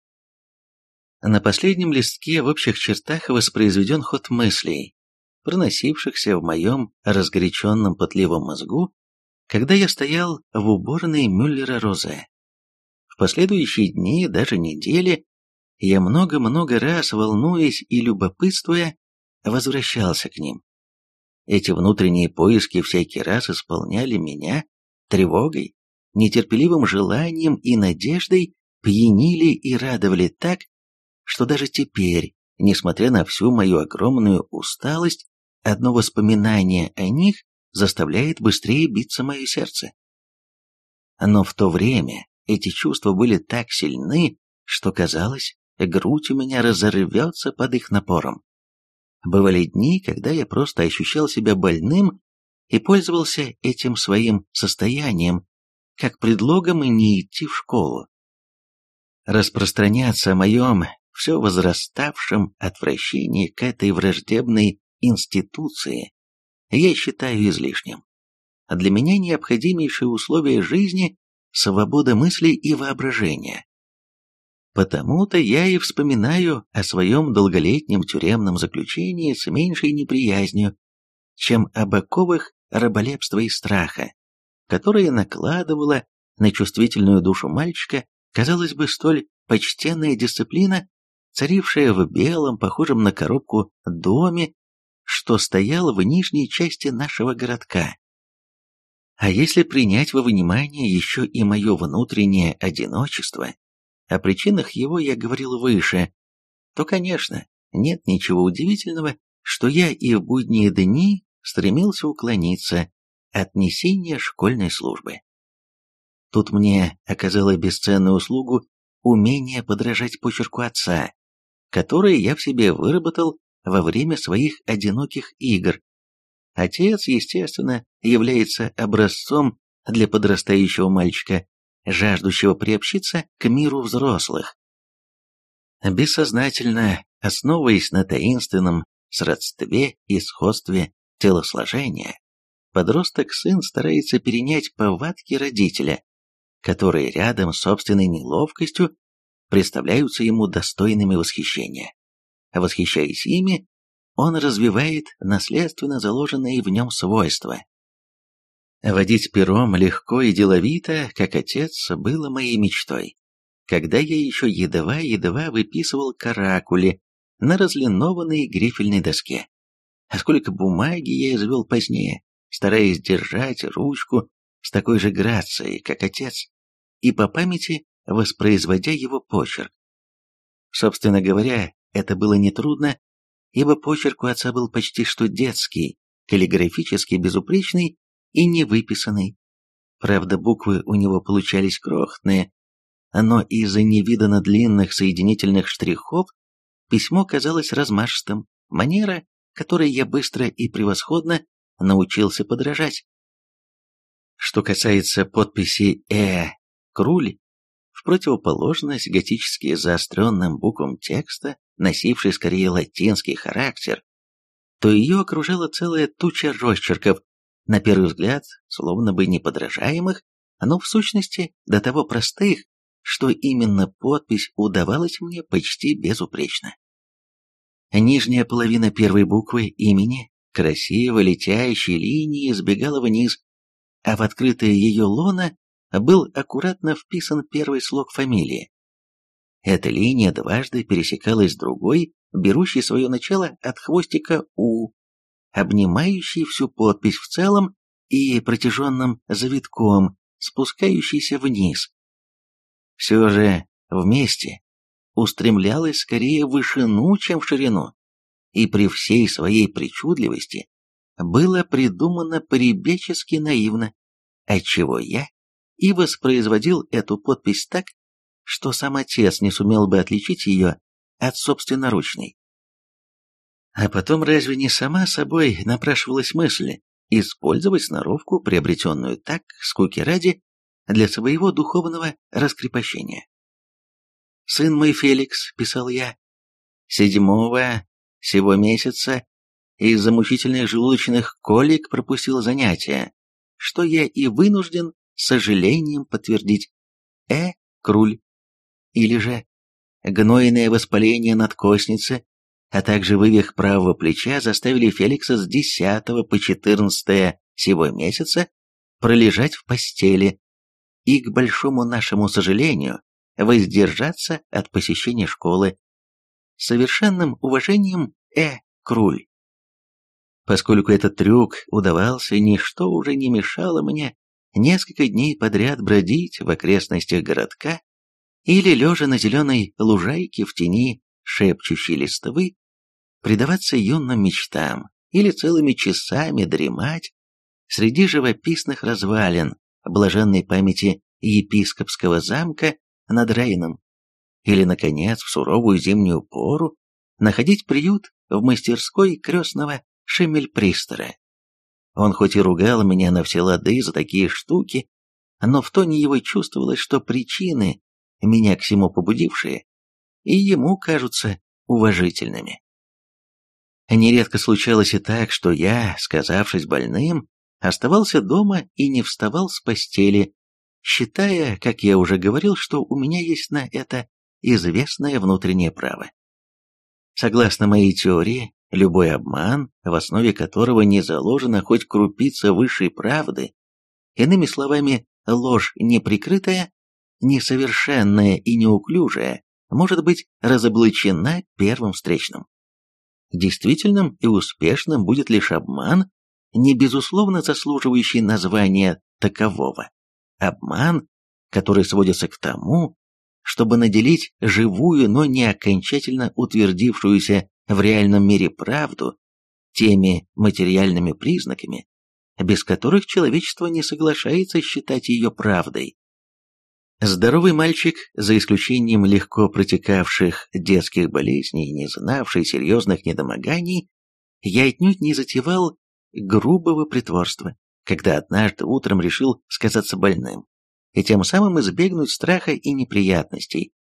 На последнем листке в общих чертах воспроизведен ход мыслей, проносившихся в моем разгоряченном потливом мозгу, когда я стоял в уборной Мюллера Розе последующие дни, даже недели, я много-много раз, волнуясь и любопытствуя, возвращался к ним. Эти внутренние поиски всякий раз исполняли меня тревогой, нетерпеливым желанием и надеждой, пьянили и радовали так, что даже теперь, несмотря на всю мою огромную усталость, одно воспоминание о них заставляет быстрее биться мое сердце. Но в то время эти чувства были так сильны, что казалось, грудь у меня разорвется под их напором. Бывали дни, когда я просто ощущал себя больным и пользовался этим своим состоянием как предлогом и не идти в школу. Распространяться о моем все возраставшем отвращении к этой враждебной институции я считаю излишним. Для меня необходимейшие условия жизни свобода мысли и воображения. Потому-то я и вспоминаю о своем долголетнем тюремном заключении с меньшей неприязнью, чем об оковах раболепства и страха, которые накладывала на чувствительную душу мальчика, казалось бы, столь почтенная дисциплина, царившая в белом, похожем на коробку, доме, что стоял в нижней части нашего городка. А если принять во внимание еще и мое внутреннее одиночество, о причинах его я говорил выше, то, конечно, нет ничего удивительного, что я и в будние дни стремился уклониться от несения школьной службы. Тут мне оказало бесценную услугу умение подражать почерку отца, которое я в себе выработал во время своих одиноких игр, Отец, естественно, является образцом для подрастающего мальчика, жаждущего приобщиться к миру взрослых. Бессознательно, основываясь на таинственном сродстве и сходстве телосложения, подросток-сын старается перенять повадки родителя, которые рядом с собственной неловкостью представляются ему достойными восхищения. Восхищаясь ими, он развивает наследственно заложенные в нем свойства. Водить пером легко и деловито, как отец, было моей мечтой, когда я еще едва-едва выписывал каракули на разлинованной грифельной доске. А сколько бумаги я извел позднее, стараясь держать ручку с такой же грацией, как отец, и по памяти воспроизводя его почерк. Собственно говоря, это было нетрудно, ибо почерк у отца был почти что детский, каллиграфически безупречный и невыписанный. Правда, буквы у него получались крохотные, но из-за невиданно длинных соединительных штрихов письмо казалось размашистым, манера, которой я быстро и превосходно научился подражать. Что касается подписи «Э» Круль, в противоположность готически заостренным буквам текста, носившей скорее латинский характер, то ее окружала целая туча росчерков, на первый взгляд, словно бы неподражаемых, но в сущности до того простых, что именно подпись удавалась мне почти безупречно. Нижняя половина первой буквы имени красиво летящей линией сбегала вниз, а в открытое ее лоно был аккуратно вписан первый слог фамилии. Эта линия дважды пересекалась с другой, берущей свое начало от хвостика «У», обнимающей всю подпись в целом и протяженным завитком, спускающейся вниз. Все же вместе устремлялась скорее в вышину, чем в ширину, и при всей своей причудливости было придумано поребечески наивно, отчего я и воспроизводил эту подпись так, что сам отец не сумел бы отличить ее от собственноручной. А потом разве не сама собой напрашивалась мысль использовать сноровку, приобретенную так, скуки ради, для своего духовного раскрепощения? «Сын мой Феликс», — писал я, — «седьмого сего месяца из-за мучительных желудочных колик пропустил занятия, что я и вынужден сожалением подтвердить. Э. Круль. Или же гнойное воспаление надкосницы, а также вывих правого плеча заставили Феликса с 10 по 14 сего месяца пролежать в постели и, к большому нашему сожалению, воздержаться от посещения школы. Совершенным уважением Э. Круль. Поскольку этот трюк удавался, ничто уже не мешало мне несколько дней подряд бродить в окрестностях городка или, лежа на зеленой лужайке в тени шепчущей листвы, предаваться юным мечтам или целыми часами дремать среди живописных развалин блаженной памяти епископского замка над Рейном, или, наконец, в суровую зимнюю пору находить приют в мастерской крестного Шемельпристера. Он хоть и ругал меня на все лады за такие штуки, но в тоне его чувствовалось, что причины, меня к всему побудившие, и ему кажутся уважительными. Нередко случалось и так, что я, сказавшись больным, оставался дома и не вставал с постели, считая, как я уже говорил, что у меня есть на это известное внутреннее право. Согласно моей теории, Любой обман, в основе которого не заложена хоть крупица высшей правды, иными словами, ложь неприкрытая, несовершенная и неуклюжая, может быть разоблачена первым встречным. Действительным и успешным будет лишь обман, не безусловно заслуживающий названия такового. Обман, который сводится к тому, чтобы наделить живую, но не окончательно утвердившуюся в реальном мире правду теми материальными признаками, без которых человечество не соглашается считать ее правдой. Здоровый мальчик, за исключением легко протекавших детских болезней, не знавший серьезных недомоганий, я отнюдь не затевал грубого притворства, когда однажды утром решил сказаться больным, и тем самым избегнуть страха и неприятностей,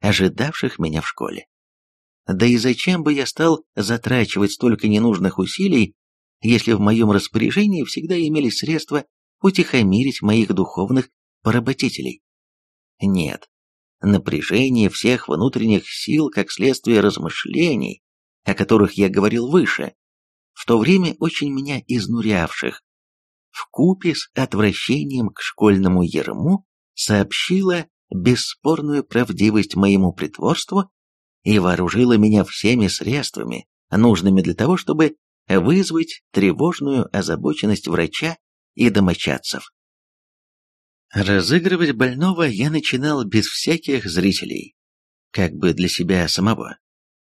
ожидавших меня в школе. Да и зачем бы я стал затрачивать столько ненужных усилий, если в моем распоряжении всегда имелись средства утихомирить моих духовных поработителей? Нет. Напряжение всех внутренних сил как следствие размышлений, о которых я говорил выше, в то время очень меня изнурявших, в купе с отвращением к школьному ерму сообщила бесспорную правдивость моему притворству и вооружила меня всеми средствами, нужными для того, чтобы вызвать тревожную озабоченность врача и домочадцев. Разыгрывать больного я начинал без всяких зрителей, как бы для себя самого.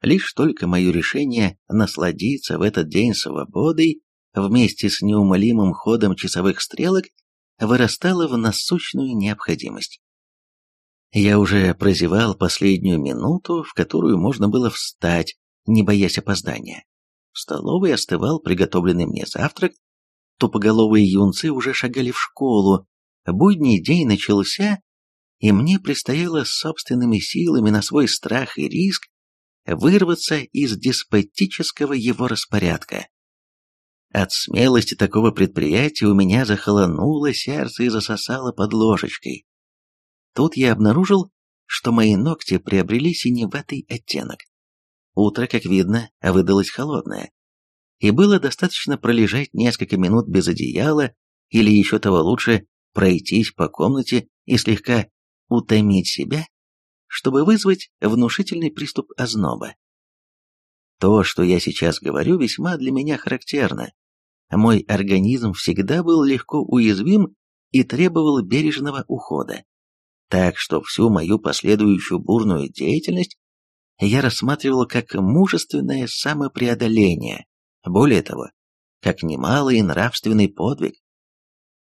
Лишь только мое решение насладиться в этот день свободой вместе с неумолимым ходом часовых стрелок вырастало в насущную необходимость. Я уже прозевал последнюю минуту, в которую можно было встать, не боясь опоздания. В столовой остывал приготовленный мне завтрак, тупоголовые юнцы уже шагали в школу, будний день начался, и мне предстояло собственными силами на свой страх и риск вырваться из деспотического его распорядка. От смелости такого предприятия у меня захолонуло сердце и засосало под ложечкой. Тут я обнаружил, что мои ногти приобрели синеватый оттенок. Утро, как видно, выдалось холодное. И было достаточно пролежать несколько минут без одеяла или еще того лучше пройтись по комнате и слегка утомить себя, чтобы вызвать внушительный приступ озноба. То, что я сейчас говорю, весьма для меня характерно. Мой организм всегда был легко уязвим и требовал бережного ухода. Так что всю мою последующую бурную деятельность я рассматривал как мужественное самопреодоление, более того, как немалый нравственный подвиг.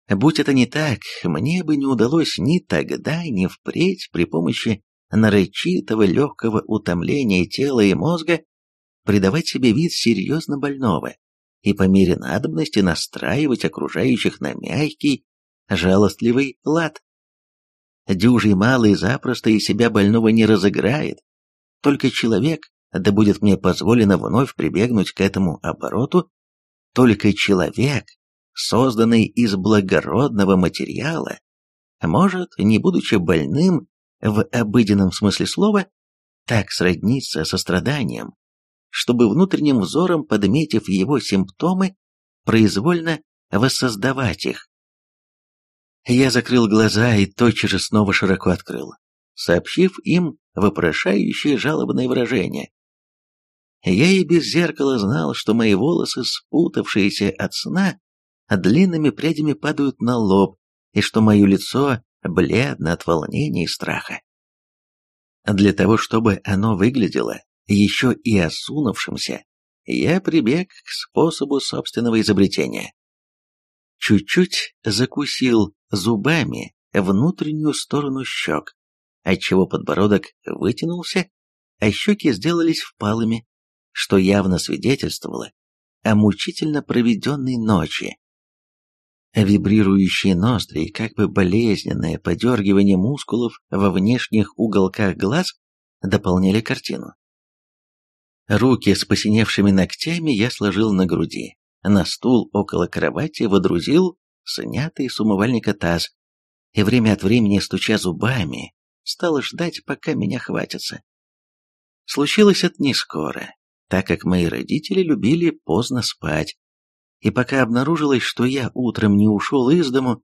Будь это не так, мне бы не удалось ни тогда, ни впредь при помощи нарочитого легкого утомления тела и мозга придавать себе вид серьезно больного и по мере надобности настраивать окружающих на мягкий, жалостливый лад. Дюжий малый запросто и себя больного не разыграет, только человек, да будет мне позволено вновь прибегнуть к этому обороту, только человек созданный из благородного материала, может, не будучи больным в обыденном смысле слова, так сродниться со страданием, чтобы внутренним взором, подметив его симптомы, произвольно воссоздавать их. Я закрыл глаза и тотчас же снова широко открыл, сообщив им вопрошающее жалобное выражение. Я и без зеркала знал, что мои волосы, спутавшиеся от сна, длинными прядями падают на лоб, и что мое лицо бледно от волнения и страха. Для того, чтобы оно выглядело еще и осунувшимся, я прибег к способу собственного изобретения. Чуть-чуть закусил зубами внутреннюю сторону щек, отчего подбородок вытянулся, а щеки сделались впалыми, что явно свидетельствовало о мучительно проведенной ночи. Вибрирующие ноздри и как бы болезненное подергивание мускулов во внешних уголках глаз дополняли картину. Руки с посиневшими ногтями я сложил на груди. На стул около кровати водрузил снятый с умывальника таз и время от времени, стуча зубами, стал ждать, пока меня хватится. Случилось это не скоро, так как мои родители любили поздно спать, и пока обнаружилось, что я утром не ушел из дому,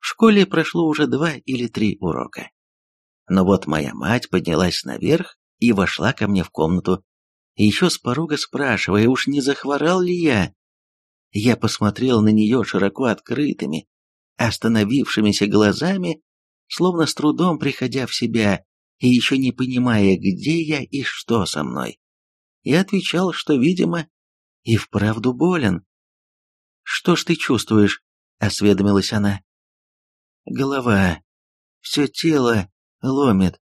в школе прошло уже два или три урока. Но вот моя мать поднялась наверх и вошла ко мне в комнату, еще с порога спрашивая, уж не захворал ли я. Я посмотрел на нее широко открытыми, остановившимися глазами, словно с трудом приходя в себя и еще не понимая, где я и что со мной. И отвечал, что, видимо, и вправду болен. «Что ж ты чувствуешь?» — осведомилась она. «Голова. Все тело ломит.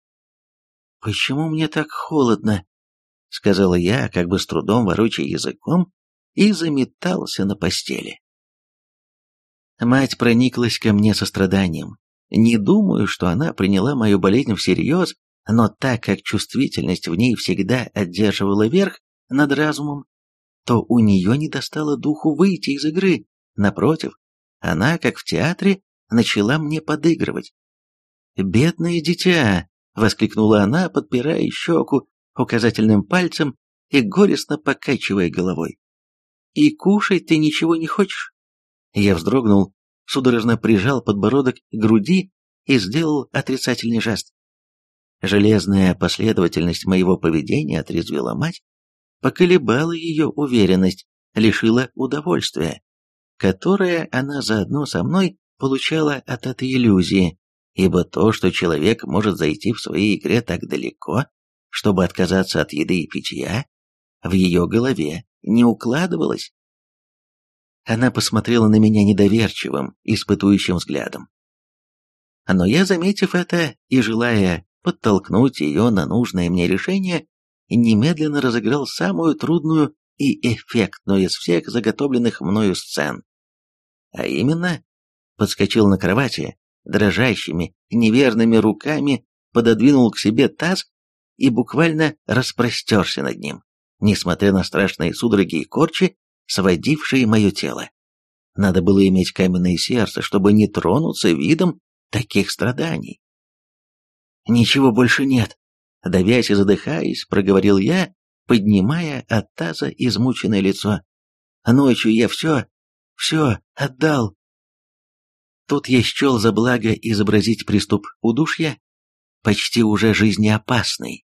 Почему мне так холодно?» — сказала я, как бы с трудом ворочая языком, и заметался на постели. Мать прониклась ко мне состраданием. Не думаю, что она приняла мою болезнь всерьез, но так как чувствительность в ней всегда одерживала верх над разумом, то у нее не достало духу выйти из игры. Напротив, она, как в театре, начала мне подыгрывать. «Бедное дитя!» — воскликнула она, подпирая щеку указательным пальцем и горестно покачивая головой. «И кушать ты ничего не хочешь?» Я вздрогнул, судорожно прижал подбородок к груди и сделал отрицательный жест. Железная последовательность моего поведения отрезвила мать, поколебала ее уверенность, лишила удовольствия, которое она заодно со мной получала от этой иллюзии, ибо то, что человек может зайти в своей игре так далеко, чтобы отказаться от еды и питья, в ее голове не укладывалось. Она посмотрела на меня недоверчивым, испытующим взглядом. Но я, заметив это и желая подтолкнуть ее на нужное мне решение, немедленно разыграл самую трудную и эффектную из всех заготовленных мною сцен. А именно, подскочил на кровати, дрожащими, неверными руками пододвинул к себе таз и буквально распростерся над ним, несмотря на страшные судороги и корчи, сводившие мое тело. Надо было иметь каменное сердце, чтобы не тронуться видом таких страданий. «Ничего больше нет», — давясь и задыхаясь, проговорил я, поднимая от таза измученное лицо. «Ночью я все, все отдал». Тут я счел за благо изобразить приступ удушья, почти уже жизнеопасный.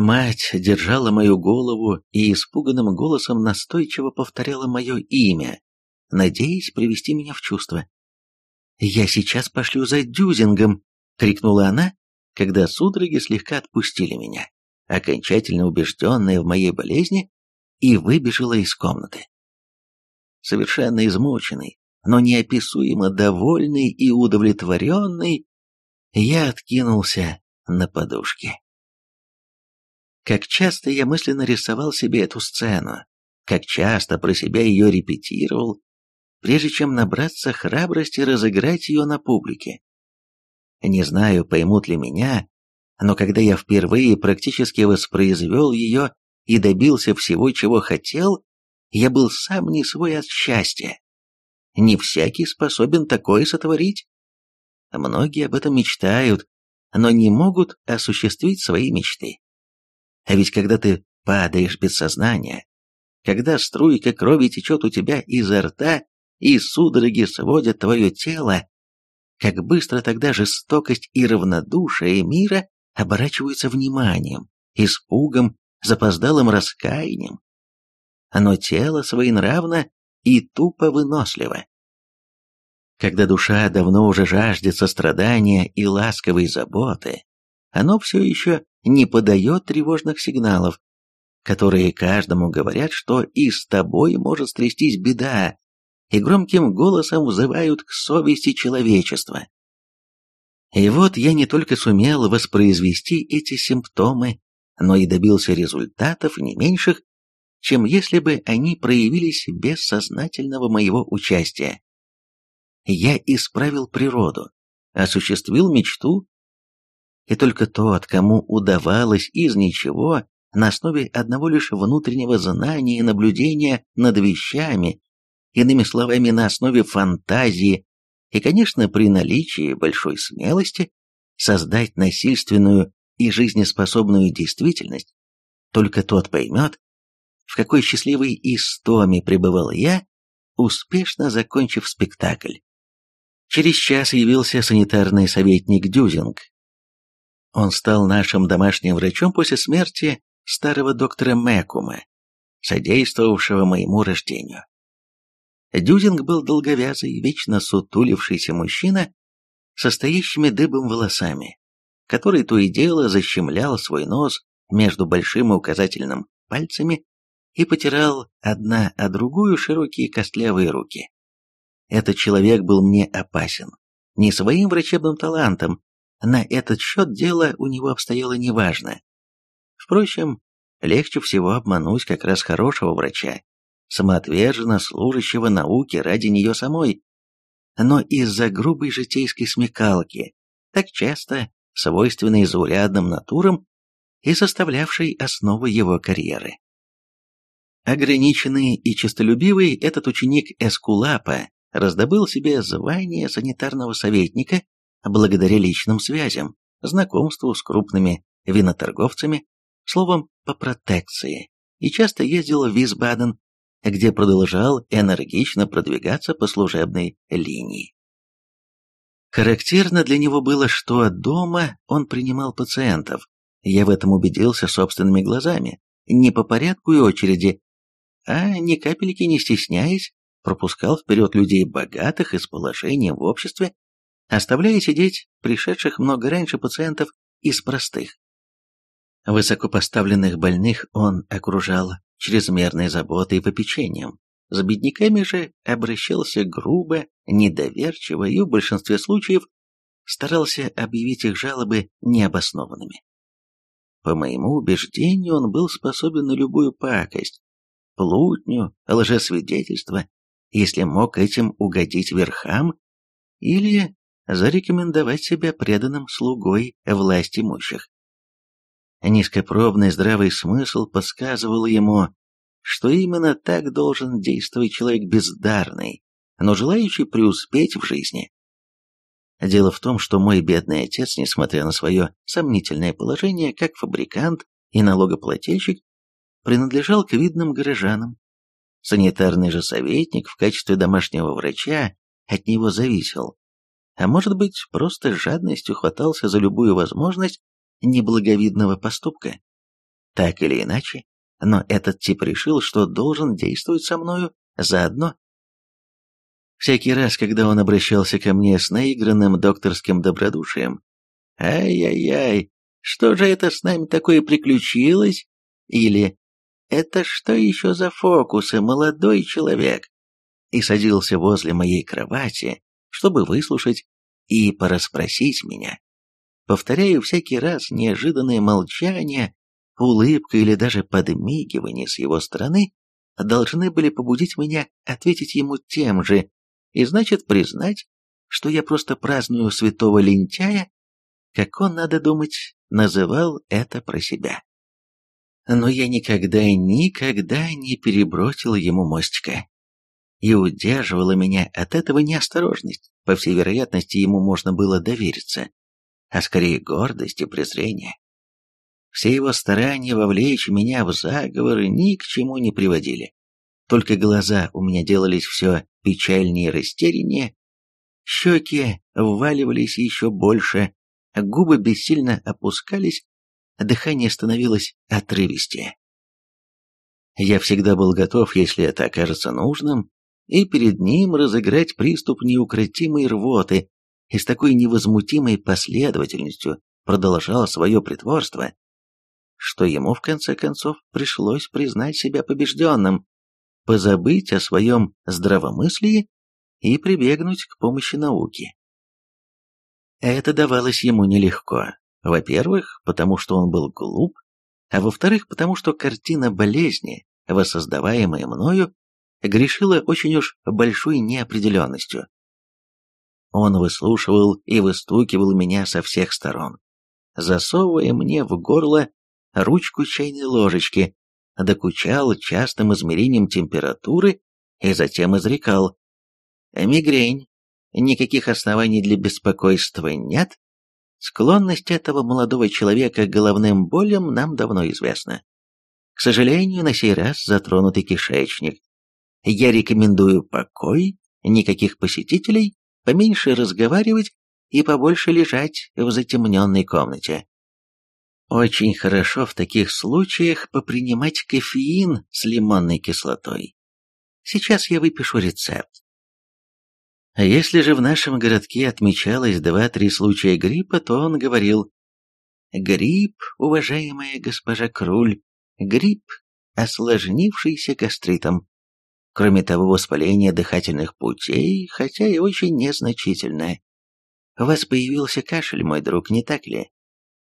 Мать держала мою голову и испуганным голосом настойчиво повторяла мое имя, надеясь привести меня в чувство. «Я сейчас пошлю за дюзингом!» — крикнула она, когда судороги слегка отпустили меня, окончательно убежденная в моей болезни, и выбежала из комнаты. Совершенно измученный, но неописуемо довольный и удовлетворенный, я откинулся на подушке. Как часто я мысленно рисовал себе эту сцену, как часто про себя ее репетировал, прежде чем набраться храбрости разыграть ее на публике. Не знаю, поймут ли меня, но когда я впервые практически воспроизвел ее и добился всего, чего хотел, я был сам не свой от счастья. Не всякий способен такое сотворить. Многие об этом мечтают, но не могут осуществить свои мечты. А ведь когда ты падаешь без сознания, когда струйка крови течет у тебя изо рта и судороги сводят твое тело, как быстро тогда жестокость и равнодушие мира оборачиваются вниманием, испугом, запоздалым раскаянием. Оно тело своенравно и тупо выносливо. Когда душа давно уже жаждет сострадания и ласковой заботы, оно все еще не подает тревожных сигналов, которые каждому говорят, что и с тобой может стрястись беда, и громким голосом взывают к совести человечества. И вот я не только сумел воспроизвести эти симптомы, но и добился результатов не меньших, чем если бы они проявились без сознательного моего участия. Я исправил природу, осуществил мечту, и только тот, кому удавалось из ничего, на основе одного лишь внутреннего знания и наблюдения над вещами, иными словами, на основе фантазии и, конечно, при наличии большой смелости создать насильственную и жизнеспособную действительность, только тот поймет, в какой счастливой истоме пребывал я, успешно закончив спектакль. Через час явился санитарный советник Дюзинг. Он стал нашим домашним врачом после смерти старого доктора Мэкума, содействовавшего моему рождению. Дюдинг был долговязый, вечно сутулившийся мужчина, состоящими дыбом волосами, который то и дело защемлял свой нос между большим и указательным пальцами и потирал одна о другую широкие костлявые руки. Этот человек был мне опасен. Не своим врачебным талантом, на этот счет дело у него обстояло неважно. Впрочем, легче всего обмануть как раз хорошего врача, самоотверженно служащего науке ради нее самой. Но из-за грубой житейской смекалки, так часто свойственной заурядным натурам и составлявшей основу его карьеры. Ограниченный и честолюбивый этот ученик Эскулапа раздобыл себе звание санитарного советника благодаря личным связям, знакомству с крупными виноторговцами, словом, по протекции, и часто ездил в Висбаден, где продолжал энергично продвигаться по служебной линии. Характерно для него было, что дома он принимал пациентов. Я в этом убедился собственными глазами, не по порядку и очереди, а ни капельки не стесняясь, пропускал вперед людей богатых и с положением в обществе, оставляя сидеть пришедших много раньше пациентов из простых. Высокопоставленных больных он окружал чрезмерной заботой и попечением. С бедняками же обращался грубо, недоверчиво и в большинстве случаев старался объявить их жалобы необоснованными. По моему убеждению, он был способен на любую пакость, плутню, лжесвидетельство, если мог этим угодить верхам или зарекомендовать себя преданным слугой власть имущих. Низкопробный здравый смысл подсказывал ему, что именно так должен действовать человек бездарный, но желающий преуспеть в жизни. Дело в том, что мой бедный отец, несмотря на свое сомнительное положение как фабрикант и налогоплательщик, принадлежал к видным горожанам. Санитарный же советник в качестве домашнего врача от него зависел, а может быть, просто жадностью хватался за любую возможность неблаговидного поступка. Так или иначе, но этот тип решил, что должен действовать со мною заодно. Всякий раз, когда он обращался ко мне с наигранным докторским добродушием, «Ай-яй-яй, что же это с нами такое приключилось?» или «Это что еще за фокусы, молодой человек?» и садился возле моей кровати, чтобы выслушать и порасспросить меня. Повторяю всякий раз неожиданное молчание, улыбка или даже подмигивание с его стороны должны были побудить меня ответить ему тем же, и значит признать, что я просто праздную святого лентяя, как он, надо думать, называл это про себя. Но я никогда и никогда не перебросил ему мостика и удерживала меня от этого неосторожность. По всей вероятности, ему можно было довериться, а скорее гордость и презрение. Все его старания вовлечь меня в заговоры ни к чему не приводили. Только глаза у меня делались все печальнее и растеряннее, щеки вваливались еще больше, губы бессильно опускались, дыхание становилось отрывистее. Я всегда был готов, если это окажется нужным, и перед ним разыграть приступ неукротимой рвоты и с такой невозмутимой последовательностью продолжал свое притворство, что ему в конце концов пришлось признать себя побежденным, позабыть о своем здравомыслии и прибегнуть к помощи науки. Это давалось ему нелегко. Во-первых, потому что он был глуп, а во-вторых, потому что картина болезни, воссоздаваемая мною, грешила очень уж большой неопределенностью. Он выслушивал и выстукивал меня со всех сторон, засовывая мне в горло ручку чайной ложечки, докучал частым измерением температуры и затем изрекал. «Мигрень. Никаких оснований для беспокойства нет. Склонность этого молодого человека к головным болям нам давно известна. К сожалению, на сей раз затронутый кишечник, я рекомендую покой, никаких посетителей, поменьше разговаривать и побольше лежать в затемненной комнате. Очень хорошо в таких случаях попринимать кофеин с лимонной кислотой. Сейчас я выпишу рецепт. Если же в нашем городке отмечалось два-три случая гриппа, то он говорил «Грипп, уважаемая госпожа Круль, грипп, осложнившийся гастритом. Кроме того, воспаление дыхательных путей, хотя и очень незначительное. У вас появился кашель, мой друг, не так ли?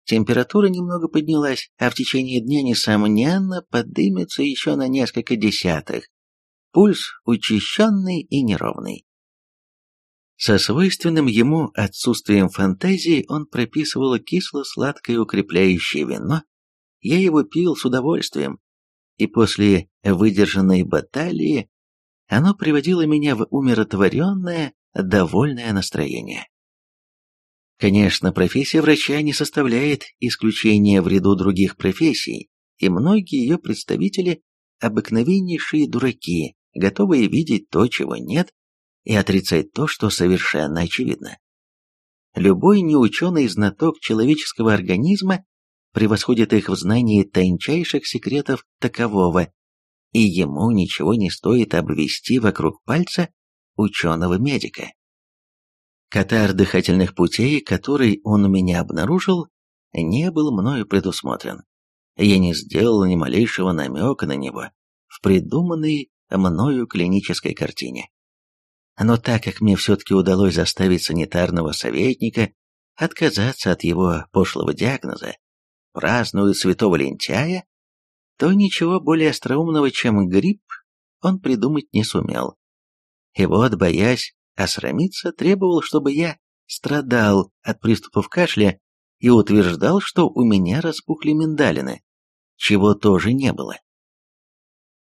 Температура немного поднялась, а в течение дня, несомненно, подымется еще на несколько десятых. Пульс учащенный и неровный. Со свойственным ему отсутствием фантазии он прописывал кисло-сладкое укрепляющее вино. Я его пил с удовольствием, и после выдержанной баталии оно приводило меня в умиротворенное, довольное настроение. Конечно, профессия врача не составляет исключения в ряду других профессий, и многие ее представители – обыкновеннейшие дураки, готовые видеть то, чего нет, и отрицать то, что совершенно очевидно. Любой неученый знаток человеческого организма превосходит их в знании тончайших секретов такового, и ему ничего не стоит обвести вокруг пальца ученого-медика. Катар дыхательных путей, который он у меня обнаружил, не был мною предусмотрен. Я не сделал ни малейшего намека на него в придуманной мною клинической картине. Но так как мне все-таки удалось заставить санитарного советника отказаться от его пошлого диагноза, празднуют святого лентяя, то ничего более остроумного, чем грипп, он придумать не сумел. И вот, боясь осрамиться, требовал, чтобы я страдал от приступов кашля и утверждал, что у меня распухли миндалины, чего тоже не было.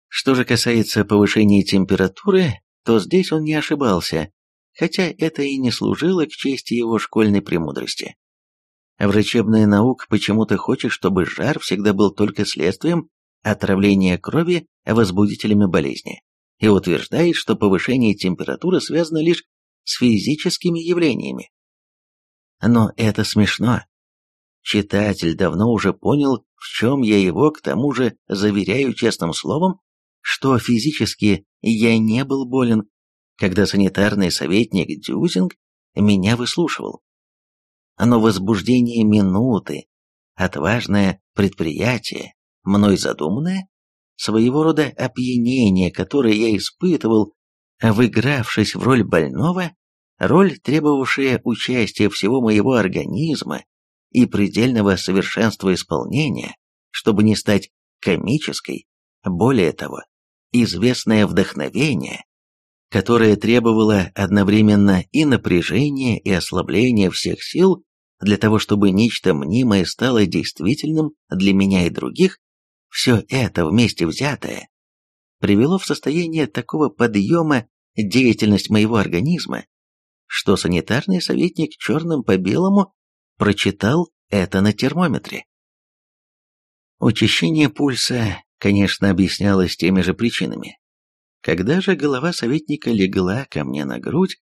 Что же касается повышения температуры, то здесь он не ошибался, хотя это и не служило к чести его школьной премудрости. Врачебная наука почему-то хочет, чтобы жар всегда был только следствием отравления крови возбудителями болезни, и утверждает, что повышение температуры связано лишь с физическими явлениями. Но это смешно. Читатель давно уже понял, в чем я его, к тому же, заверяю честным словом, что физически я не был болен, когда санитарный советник Дюзинг меня выслушивал. Но возбуждение минуты, отважное предприятие, мной задуманное, своего рода опьянение, которое я испытывал, выигравшись в роль больного, роль, требовавшая участия всего моего организма и предельного совершенства исполнения, чтобы не стать комической, более того, известное вдохновение, которое требовало одновременно и напряжения, и ослабления всех сил для того, чтобы нечто мнимое стало действительным для меня и других, все это вместе взятое привело в состояние такого подъема деятельность моего организма, что санитарный советник черным по белому прочитал это на термометре. Учащение пульса конечно, объяснялось теми же причинами. Когда же голова советника легла ко мне на грудь,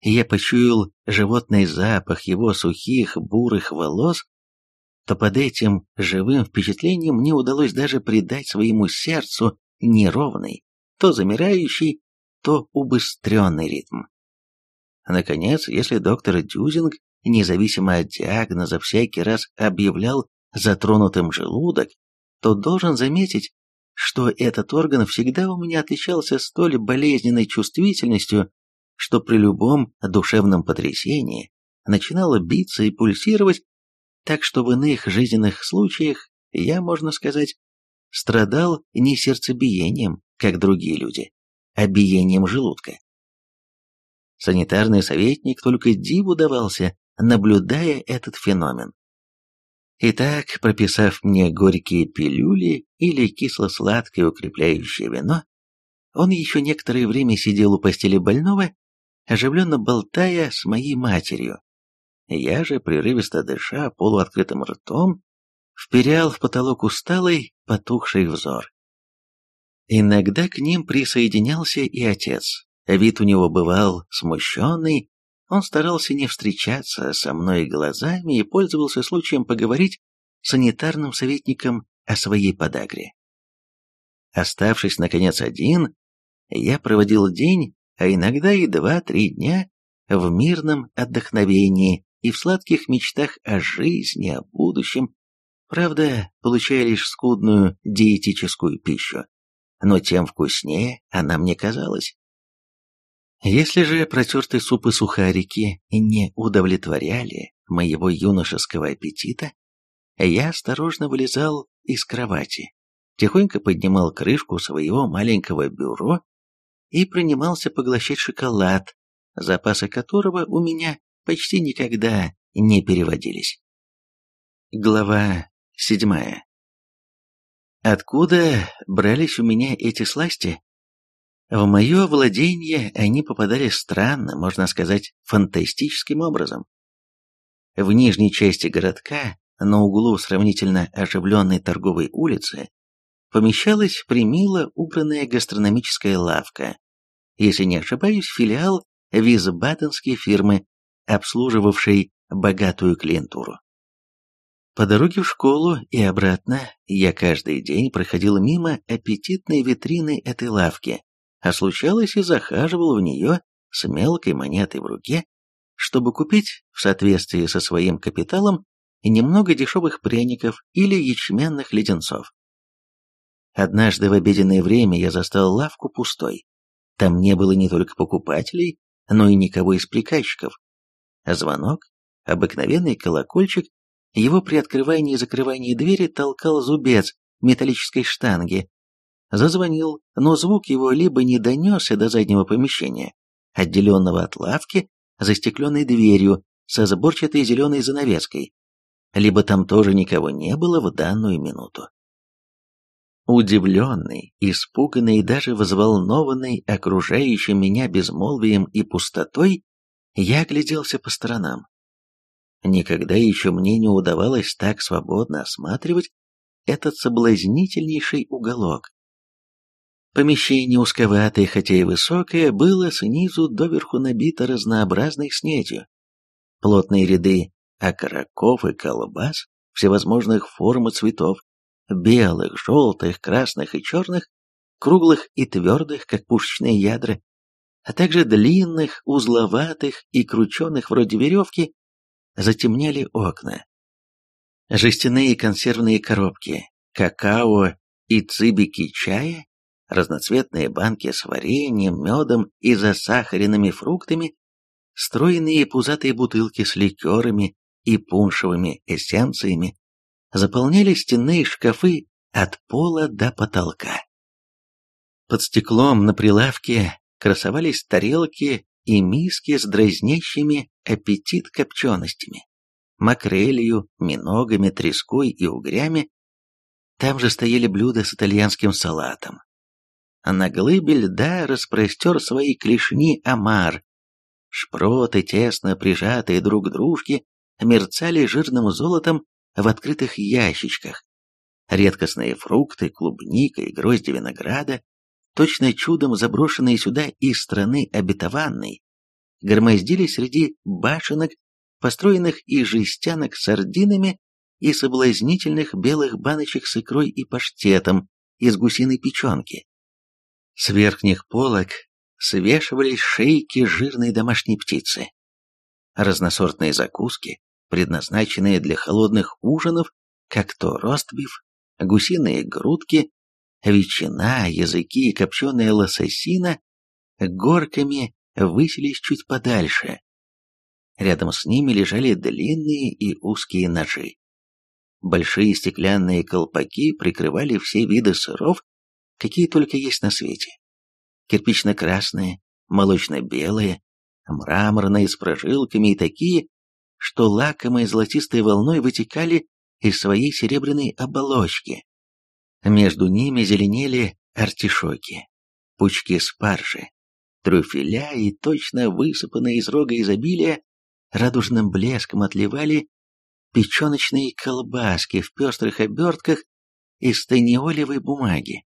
и я почуял животный запах его сухих бурых волос, то под этим живым впечатлением мне удалось даже придать своему сердцу неровный, то замирающий, то убыстренный ритм. Наконец, если доктор Дюзинг, независимо от диагноза, всякий раз объявлял затронутым желудок, то должен заметить, что этот орган всегда у меня отличался столь болезненной чувствительностью, что при любом душевном потрясении начинало биться и пульсировать, так что в иных жизненных случаях я, можно сказать, страдал не сердцебиением, как другие люди, а биением желудка. Санитарный советник только диву давался, наблюдая этот феномен. Итак, прописав мне горькие пилюли или кисло-сладкое укрепляющее вино, он еще некоторое время сидел у постели больного, оживленно болтая с моей матерью. Я же, прерывисто дыша полуоткрытым ртом, вперял в потолок усталый, потухший взор. Иногда к ним присоединялся и отец. Вид у него бывал смущенный, он старался не встречаться со мной глазами и пользовался случаем поговорить санитарным советником о своей подагре. Оставшись, наконец, один, я проводил день, а иногда и два-три дня в мирном отдохновении и в сладких мечтах о жизни, о будущем, правда, получая лишь скудную диетическую пищу, но тем вкуснее она мне казалась. Если же протертый суп и сухарики не удовлетворяли моего юношеского аппетита, я осторожно вылезал из кровати, тихонько поднимал крышку своего маленького бюро и принимался поглощать шоколад, запасы которого у меня почти никогда не переводились. Глава седьмая. Откуда брались у меня эти сласти? В мое владение они попадали странно, можно сказать, фантастическим образом. В нижней части городка, на углу сравнительно оживленной торговой улицы, помещалась примило убранная гастрономическая лавка, если не ошибаюсь, филиал визбаденской фирмы, обслуживавшей богатую клиентуру. По дороге в школу и обратно я каждый день проходил мимо аппетитной витрины этой лавки, а случалось и захаживал в нее с мелкой монетой в руке, чтобы купить, в соответствии со своим капиталом, немного дешевых пряников или ячменных леденцов. Однажды в обеденное время я застал лавку пустой. Там не было не только покупателей, но и никого из приказчиков. Звонок, обыкновенный колокольчик, его при открывании и закрывании двери толкал зубец металлической штанги. Зазвонил, но звук его либо не донесся до заднего помещения, отделенного от лавки, застекленной дверью со сборчатой зеленой занавеской, либо там тоже никого не было в данную минуту. Удивленный, испуганный и даже взволнованный окружающим меня безмолвием и пустотой, я огляделся по сторонам. Никогда еще мне не удавалось так свободно осматривать этот соблазнительнейший уголок. Помещение узковатое, хотя и высокое, было снизу доверху набито разнообразной снедью. Плотные ряды окороков и колбас всевозможных форм и цветов, белых, желтых, красных и черных, круглых и твердых, как пушечные ядра, а также длинных, узловатых и крученных вроде веревки, затемняли окна. Жестяные консервные коробки, какао и цибики чая, разноцветные банки с вареньем, медом и засахаренными фруктами, стройные пузатые бутылки с ликерами и пуншевыми эссенциями, заполняли стенные шкафы от пола до потолка. Под стеклом на прилавке красовались тарелки и миски с дразнящими аппетит копченостями, макрелью, миногами, треской и угрями. Там же стояли блюда с итальянским салатом. А на глыбе льда распростер свои клешни омар. Шпроты, тесно прижатые друг к дружке, мерцали жирным золотом в открытых ящичках. Редкостные фрукты, клубника и грозди винограда, точно чудом заброшенные сюда из страны обетованной, громоздились среди башенок, построенных из жестянок с сардинами и соблазнительных белых баночек с икрой и паштетом из гусиной печенки. С верхних полок свешивались шейки жирной домашней птицы. Разносортные закуски, предназначенные для холодных ужинов, как то ростбиф, гусиные грудки, ветчина, языки и копченая лососина, горками высились чуть подальше. Рядом с ними лежали длинные и узкие ножи. Большие стеклянные колпаки прикрывали все виды сыров, какие только есть на свете. Кирпично-красные, молочно-белые, мраморные с прожилками и такие, что лакомой золотистой волной вытекали из своей серебряной оболочки. Между ними зеленели артишоки, пучки спаржи, трюфеля и точно высыпанные из рога изобилия радужным блеском отливали печеночные колбаски в пестрых обертках из тайнеолевой бумаги.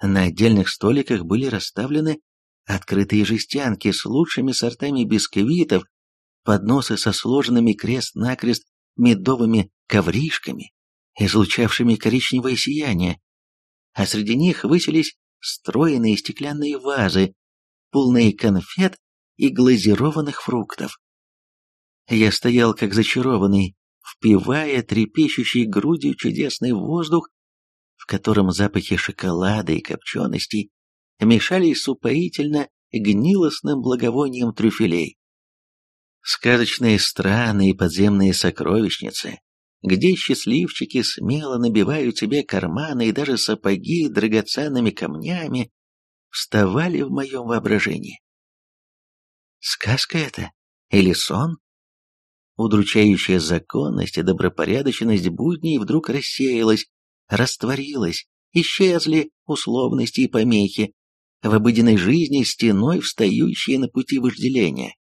На отдельных столиках были расставлены открытые жестянки с лучшими сортами бисквитов подносы со сложенными крест-накрест медовыми ковришками, излучавшими коричневое сияние, а среди них высились стройные стеклянные вазы, полные конфет и глазированных фруктов. Я стоял как зачарованный, впивая трепещущей грудью чудесный воздух, в котором запахи шоколада и копченостей мешались с упоительно гнилостным благовонием трюфелей. Сказочные страны и подземные сокровищницы, где счастливчики смело набивают себе карманы и даже сапоги драгоценными камнями, вставали в моем воображении. Сказка это? Или сон? Удручающая законность и добропорядочность будней вдруг рассеялась, растворилась, исчезли условности и помехи, в обыденной жизни стеной встающие на пути вожделения.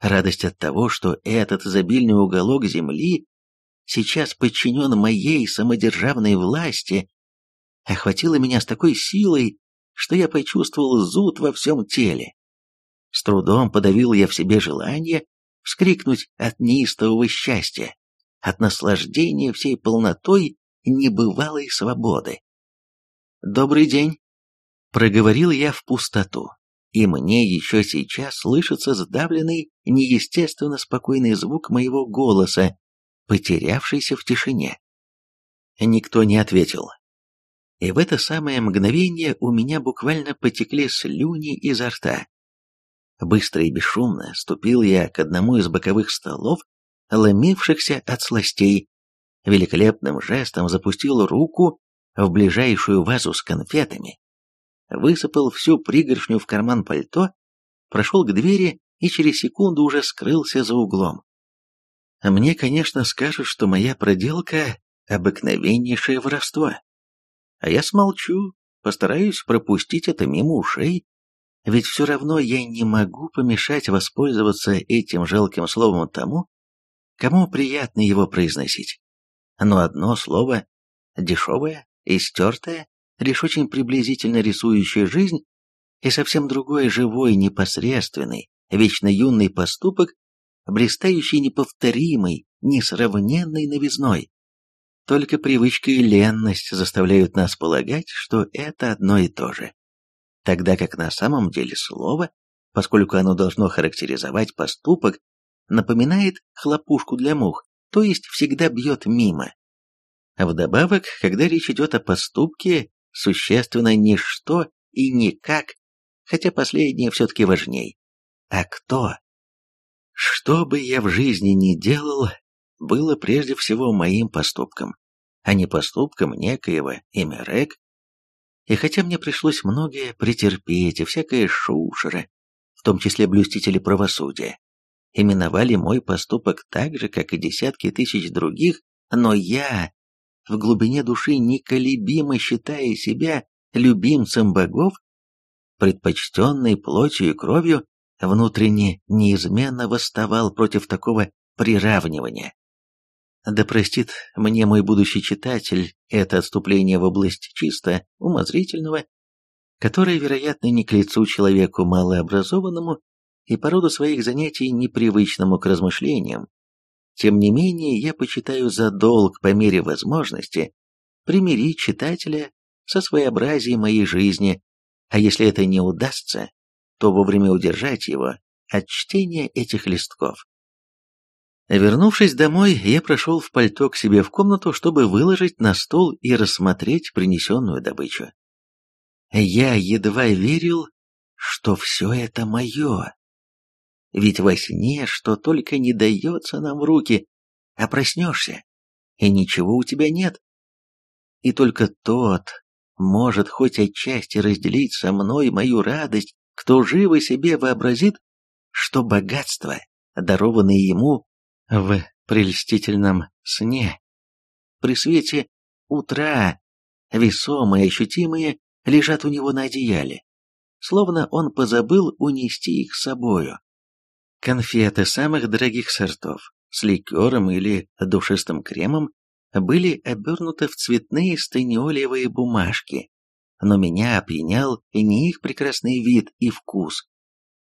Радость от того, что этот изобильный уголок земли сейчас подчинен моей самодержавной власти, охватила меня с такой силой, что я почувствовал зуд во всем теле. С трудом подавил я в себе желание вскрикнуть от неистового счастья, от наслаждения всей полнотой небывалой свободы. «Добрый день!» — проговорил я в пустоту, и мне еще сейчас слышится сдавленный, неестественно спокойный звук моего голоса, потерявшийся в тишине. Никто не ответил. И в это самое мгновение у меня буквально потекли слюни изо рта. Быстро и бесшумно ступил я к одному из боковых столов, ломившихся от сластей, великолепным жестом запустил руку в ближайшую вазу с конфетами, высыпал всю пригоршню в карман пальто, прошел к двери и через секунду уже скрылся за углом. Мне, конечно, скажут, что моя проделка — обыкновеннейшее воровство. А я смолчу, постараюсь пропустить это мимо ушей, ведь все равно я не могу помешать воспользоваться этим жалким словом тому, кому приятно его произносить. Но одно слово, дешевое и стертое, лишь очень приблизительно рисующее жизнь, и совсем другой живой, непосредственный, вечно юный поступок блистающий неповторимой, несравненной новизной. Только привычка и ленность заставляют нас полагать, что это одно и то же. Тогда как на самом деле слово, поскольку оно должно характеризовать поступок, напоминает хлопушку для мух, то есть всегда бьет мимо. Вдобавок, когда речь идет о поступке, существенно не что и не как, хотя последнее все-таки важней, а кто. Что бы я в жизни ни делал, было прежде всего моим поступком, а не поступком некоего Эмерек. И хотя мне пришлось многое претерпеть и всякое шушера, в том числе блюстители правосудия, именовали мой поступок так же, как и десятки тысяч других, но я, в глубине души неколебимо считая себя любимцем богов, предпочтенной плотью и кровью, внутренне неизменно восставал против такого приравнивания. Да простит мне мой будущий читатель это отступление в область чисто умозрительного, которое, вероятно, не к лицу человеку малообразованному и по роду своих занятий непривычному к размышлениям. Тем не менее, я почитаю за долг по мере возможности примирить читателя со своеобразием моей жизни, а если это не удастся, то вовремя удержать его от чтения этих листков. Вернувшись домой, я прошел в пальто к себе в комнату, чтобы выложить на стол и рассмотреть принесенную добычу. Я едва верил, что все это мое. Ведь во сне что только не дается нам в руки, а проснешься, и ничего у тебя нет. И только тот может хоть отчасти разделить со мной мою радость кто живо себе вообразит, что богатство, дарованное ему в прельстительном сне, при свете утра, весомые, ощутимые, лежат у него на одеяле, словно он позабыл унести их с собою. Конфеты самых дорогих сортов, с ликером или душистым кремом, были обернуты в цветные станиолиевые бумажки, но меня опьянял не их прекрасный вид и вкус,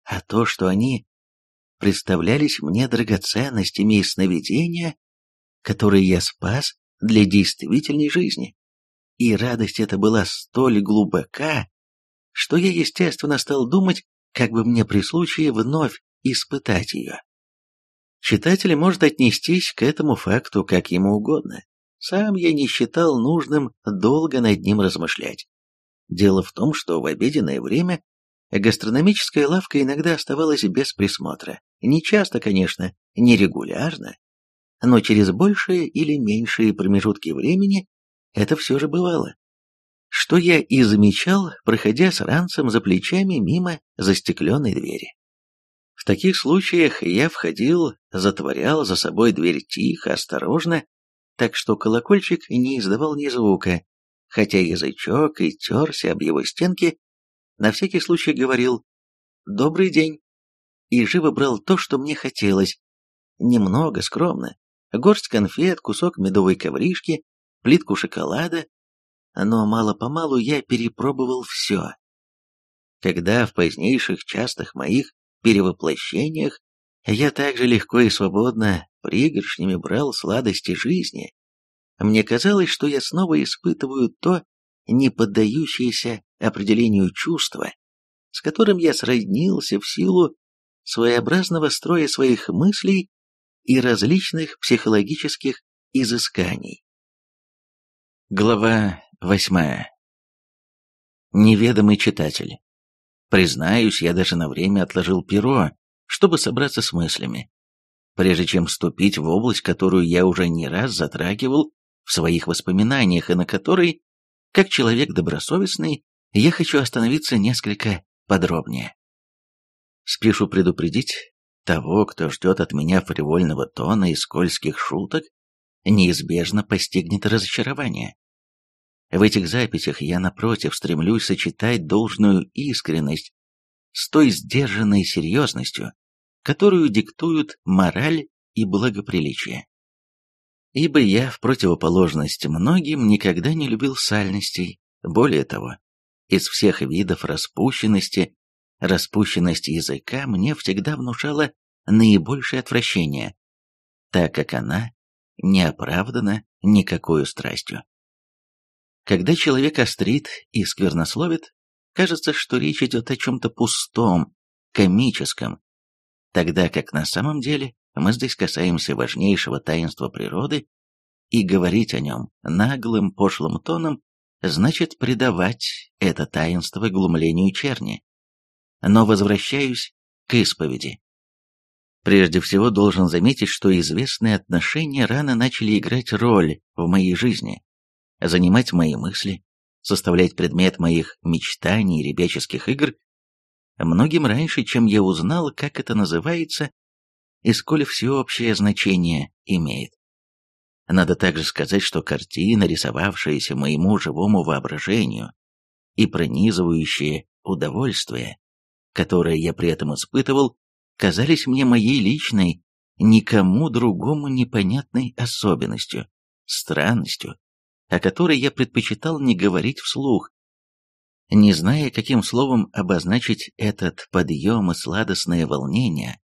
а то, что они представлялись мне драгоценностями и сновидения, которые я спас для действительной жизни. И радость эта была столь глубока, что я, естественно, стал думать, как бы мне при случае вновь испытать ее. Читатель может отнестись к этому факту как ему угодно. Сам я не считал нужным долго над ним размышлять. Дело в том, что в обеденное время гастрономическая лавка иногда оставалась без присмотра. Не часто, конечно, не регулярно, но через большие или меньшие промежутки времени это все же бывало. Что я и замечал, проходя с ранцем за плечами мимо застекленной двери. В таких случаях я входил, затворял за собой дверь тихо, осторожно, так что колокольчик не издавал ни звука, хотя язычок и терся об его стенки, на всякий случай говорил «Добрый день» и живо брал то, что мне хотелось. Немного, скромно. Горсть конфет, кусок медовой ковришки, плитку шоколада. Но мало-помалу я перепробовал все. Когда в позднейших частых моих перевоплощениях я также легко и свободно пригоршнями брал сладости жизни. Мне казалось, что я снова испытываю то не поддающееся определению чувство, с которым я сроднился в силу своеобразного строя своих мыслей и различных психологических изысканий. Глава восьмая. Неведомый читатель. Признаюсь, я даже на время отложил перо, чтобы собраться с мыслями. Прежде чем вступить в область, которую я уже не раз затрагивал в своих воспоминаниях и на которой, как человек добросовестный, я хочу остановиться несколько подробнее. Спешу предупредить, того, кто ждет от меня фривольного тона и скользких шуток, неизбежно постигнет разочарование. В этих записях я, напротив, стремлюсь сочетать должную искренность с той сдержанной серьезностью, которую диктуют мораль и благоприличие. Ибо я, в противоположность многим, никогда не любил сальностей, более того, из всех видов распущенности, распущенность языка мне всегда внушала наибольшее отвращение, так как она не оправдана никакой страстью. Когда человек острит и сквернословит, кажется, что речь идет о чем-то пустом, комическом, тогда как на самом деле мы здесь касаемся важнейшего таинства природы, и говорить о нем наглым, пошлым тоном значит предавать это таинство глумлению черни. Но возвращаюсь к исповеди. Прежде всего должен заметить, что известные отношения рано начали играть роль в моей жизни занимать мои мысли, составлять предмет моих мечтаний и ребяческих игр, многим раньше, чем я узнал, как это называется и сколь всеобщее значение имеет. Надо также сказать, что картины, рисовавшиеся моему живому воображению и пронизывающие удовольствие, которое я при этом испытывал, казались мне моей личной, никому другому непонятной особенностью, странностью, о которой я предпочитал не говорить вслух. Не зная, каким словом обозначить этот подъем и сладостное волнение,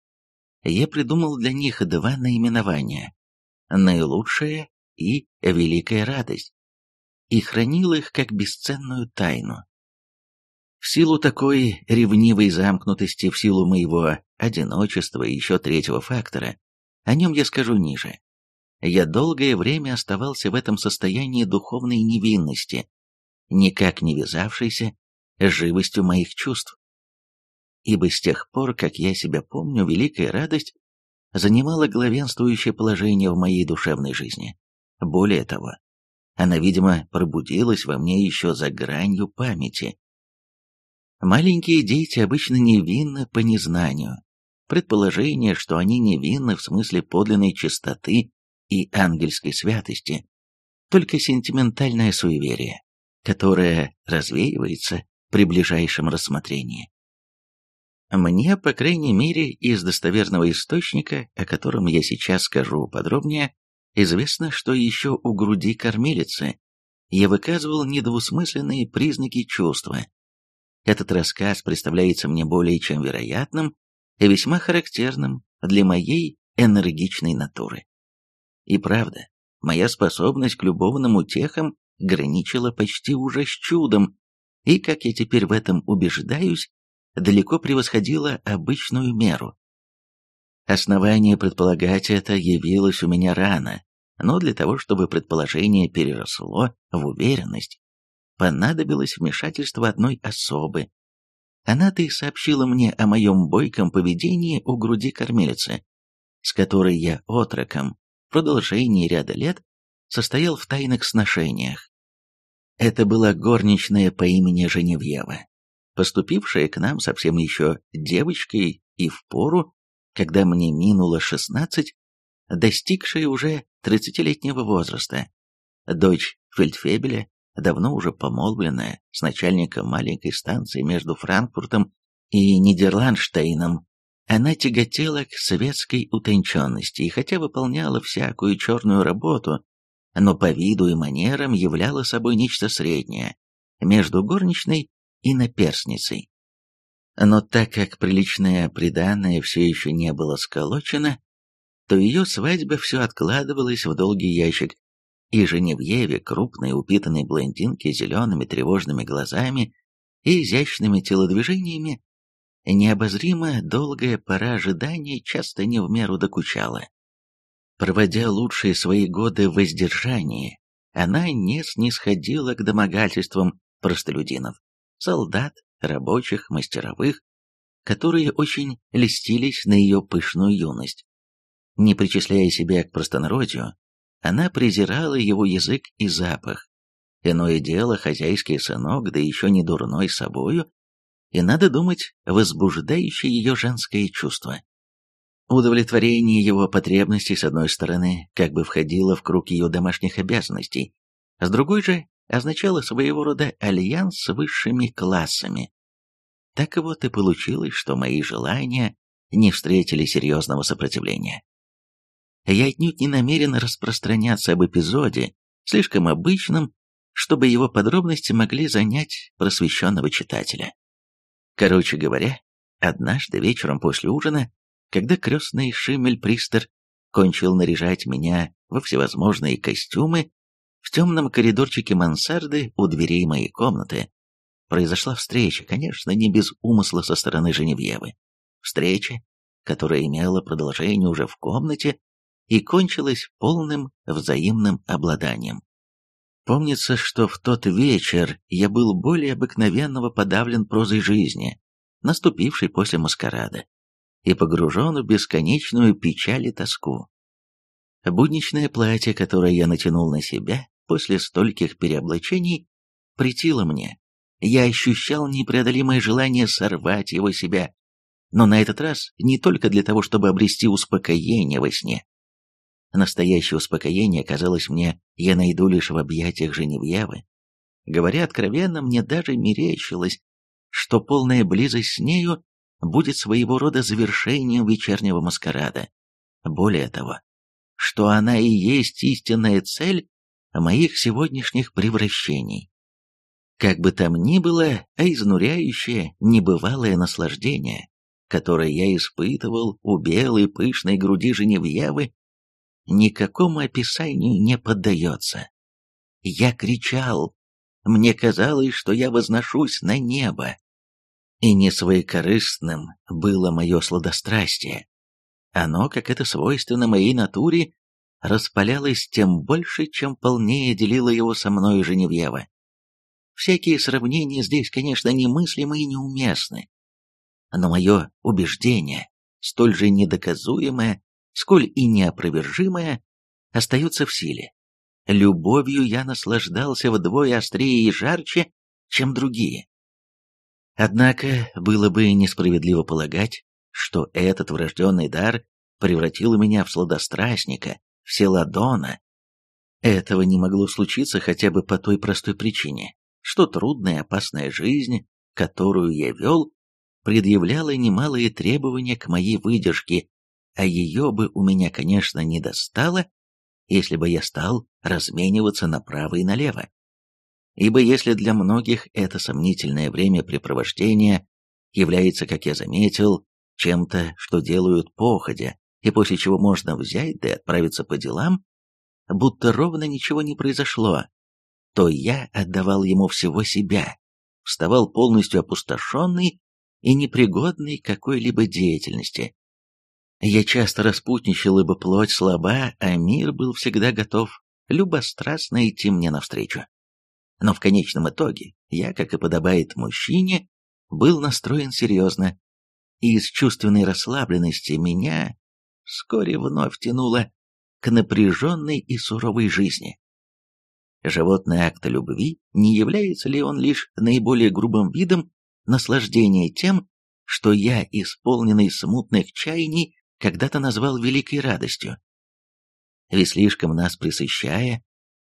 я придумал для них два наименования – наилучшая и великая радость, и хранил их как бесценную тайну. В силу такой ревнивой замкнутости, в силу моего одиночества и еще третьего фактора, о нем я скажу ниже я долгое время оставался в этом состоянии духовной невинности, никак не вязавшейся с живостью моих чувств. Ибо с тех пор, как я себя помню, великая радость занимала главенствующее положение в моей душевной жизни. Более того, она, видимо, пробудилась во мне еще за гранью памяти. Маленькие дети обычно невинны по незнанию. Предположение, что они невинны в смысле подлинной чистоты и ангельской святости, только сентиментальное суеверие, которое развеивается при ближайшем рассмотрении. Мне, по крайней мере, из достоверного источника, о котором я сейчас скажу подробнее, известно, что еще у груди кормилицы я выказывал недвусмысленные признаки чувства. Этот рассказ представляется мне более чем вероятным и весьма характерным для моей энергичной натуры. И правда, моя способность к любовным утехам граничила почти уже с чудом, и, как я теперь в этом убеждаюсь, далеко превосходила обычную меру. Основание предполагать это явилось у меня рано, но для того, чтобы предположение переросло в уверенность, понадобилось вмешательство одной особы. Она-то и сообщила мне о моем бойком поведении у груди кормилицы, с которой я отроком в продолжении ряда лет состоял в тайных сношениях. Это была горничная по имени Женевьева, поступившая к нам совсем еще девочкой и в пору, когда мне минуло шестнадцать, достигшая уже тридцатилетнего возраста, дочь фельдфебеля, давно уже помолвленная с начальником маленькой станции между Франкфуртом и Нидерландштейном, она тяготела к светской утонченности и хотя выполняла всякую черную работу, но по виду и манерам являла собой нечто среднее. Между горничной и наперсницей. Но так как приличное приданное все еще не было сколочено, то ее свадьба все откладывалась в долгий ящик, и Женевьеве, крупной упитанной блондинке с зелеными тревожными глазами и изящными телодвижениями, необозримо долгая пора ожидания часто не в меру докучала. Проводя лучшие свои годы в воздержании, она не снисходила к домогательствам простолюдинов, солдат, рабочих, мастеровых, которые очень льстились на ее пышную юность. Не причисляя себя к простонародью, она презирала его язык и запах. Иное дело, хозяйский сынок, да еще не дурной собою, и, надо думать, возбуждающее ее женское чувство. Удовлетворение его потребностей, с одной стороны, как бы входило в круг ее домашних обязанностей, с другой же означало своего рода альянс с высшими классами. Так вот и получилось, что мои желания не встретили серьезного сопротивления. Я отнюдь не намерен распространяться об эпизоде, слишком обычном, чтобы его подробности могли занять просвещенного читателя. Короче говоря, однажды вечером после ужина, когда крестный Шиммель-Пристер кончил наряжать меня во всевозможные костюмы, в темном коридорчике мансарды у дверей моей комнаты произошла встреча, конечно, не без умысла со стороны Женевьевы. Встреча, которая имела продолжение уже в комнате и кончилась полным взаимным обладанием. Помнится, что в тот вечер я был более обыкновенного подавлен прозой жизни, наступившей после маскарада, и погружен в бесконечную печаль и тоску. Будничное платье, которое я натянул на себя после стольких переоблачений, притило мне, я ощущал непреодолимое желание сорвать его себя, но на этот раз не только для того, чтобы обрести успокоение во сне. Настоящее успокоение, казалось мне, я найду лишь в объятиях Женевьевы. Говоря откровенно, мне даже мерещилось, что полная близость с нею будет своего рода завершением вечернего маскарада. Более того, что она и есть истинная цель моих сегодняшних превращений. Как бы там ни было, а изнуряющее, небывалое наслаждение, которое я испытывал у белой пышной груди Женевьевы, никакому описанию не поддается. Я кричал, мне казалось, что я возношусь на небо. И не своекорыстным было мое сладострастие. Оно, как это свойственно моей натуре, распалялось тем больше, чем полнее делила его со мной Женевьева. Всякие сравнения здесь, конечно, немыслимы и неуместны. Но мое убеждение, столь же недоказуемое, сколь и неопровержимое, остается в силе. Любовью я наслаждался вдвое острее и жарче, чем другие. Однако было бы несправедливо полагать, что этот врожденный дар превратил меня в сладострастника, в селадона. Этого не могло случиться хотя бы по той простой причине, что трудная опасная жизнь, которую я вел, предъявляла немалые требования к моей выдержке, а ее бы у меня, конечно, не достало, если бы я стал размениваться направо и налево. Ибо если для многих это сомнительное времяпрепровождение является, как я заметил, чем-то, что делают походя, и после чего можно взять да отправиться по делам, будто ровно ничего не произошло, то я отдавал ему всего себя, вставал полностью опустошенный и непригодный к какой-либо деятельности. Я часто распутничал, ибо плоть слаба, а мир был всегда готов любострастно идти мне навстречу. Но в конечном итоге я, как и подобает мужчине, был настроен серьезно, и из чувственной расслабленности меня вскоре вновь тянуло к напряженной и суровой жизни. Животный акт любви, не является ли он лишь наиболее грубым видом наслаждения тем, что я, исполненный смутных чаяний, когда-то назвал великой радостью? Ведь слишком нас присыщая,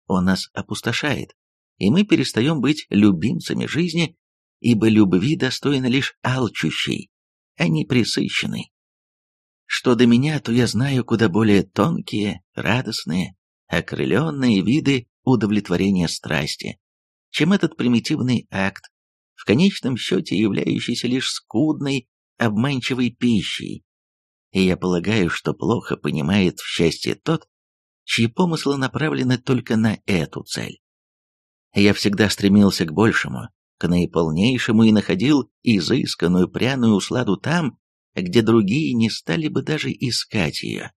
он нас опустошает, и мы перестаем быть любимцами жизни, ибо любви достойны лишь алчущей, не присыщенной. Что до меня, то я знаю куда более тонкие, радостные, окрыленные виды удовлетворения страсти, чем этот примитивный акт, в конечном счете являющийся лишь скудной, обманчивой пищей. И я полагаю, что плохо понимает в счастье тот, чьи помыслы направлены только на эту цель. Я всегда стремился к большему, к наиполнейшему и находил изысканную пряную усладу там, где другие не стали бы даже искать ее.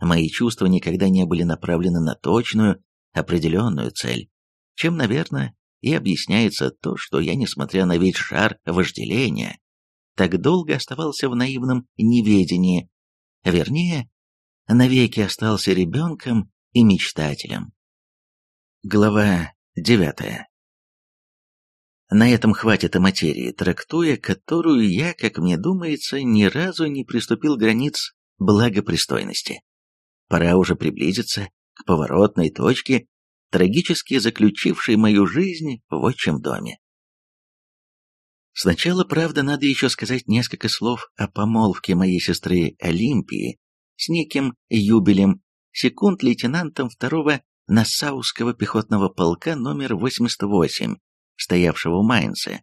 Мои чувства никогда не были направлены на точную, определенную цель, чем, наверное, и объясняется то, что я, несмотря на весь шар вожделения, так долго оставался в наивном неведении, вернее, навеки остался ребенком и мечтателем. Глава девятая на этом хватит о материи, трактуя которую я, как мне думается, ни разу не приступил границ благопристойности. Пора уже приблизиться к поворотной точке, трагически заключившей мою жизнь в отчим доме. Сначала, правда, надо еще сказать несколько слов о помолвке моей сестры Олимпии с неким Юбелем, секунд-лейтенантом второго Нассауского пехотного полка номер 88, стоявшего в Майнце.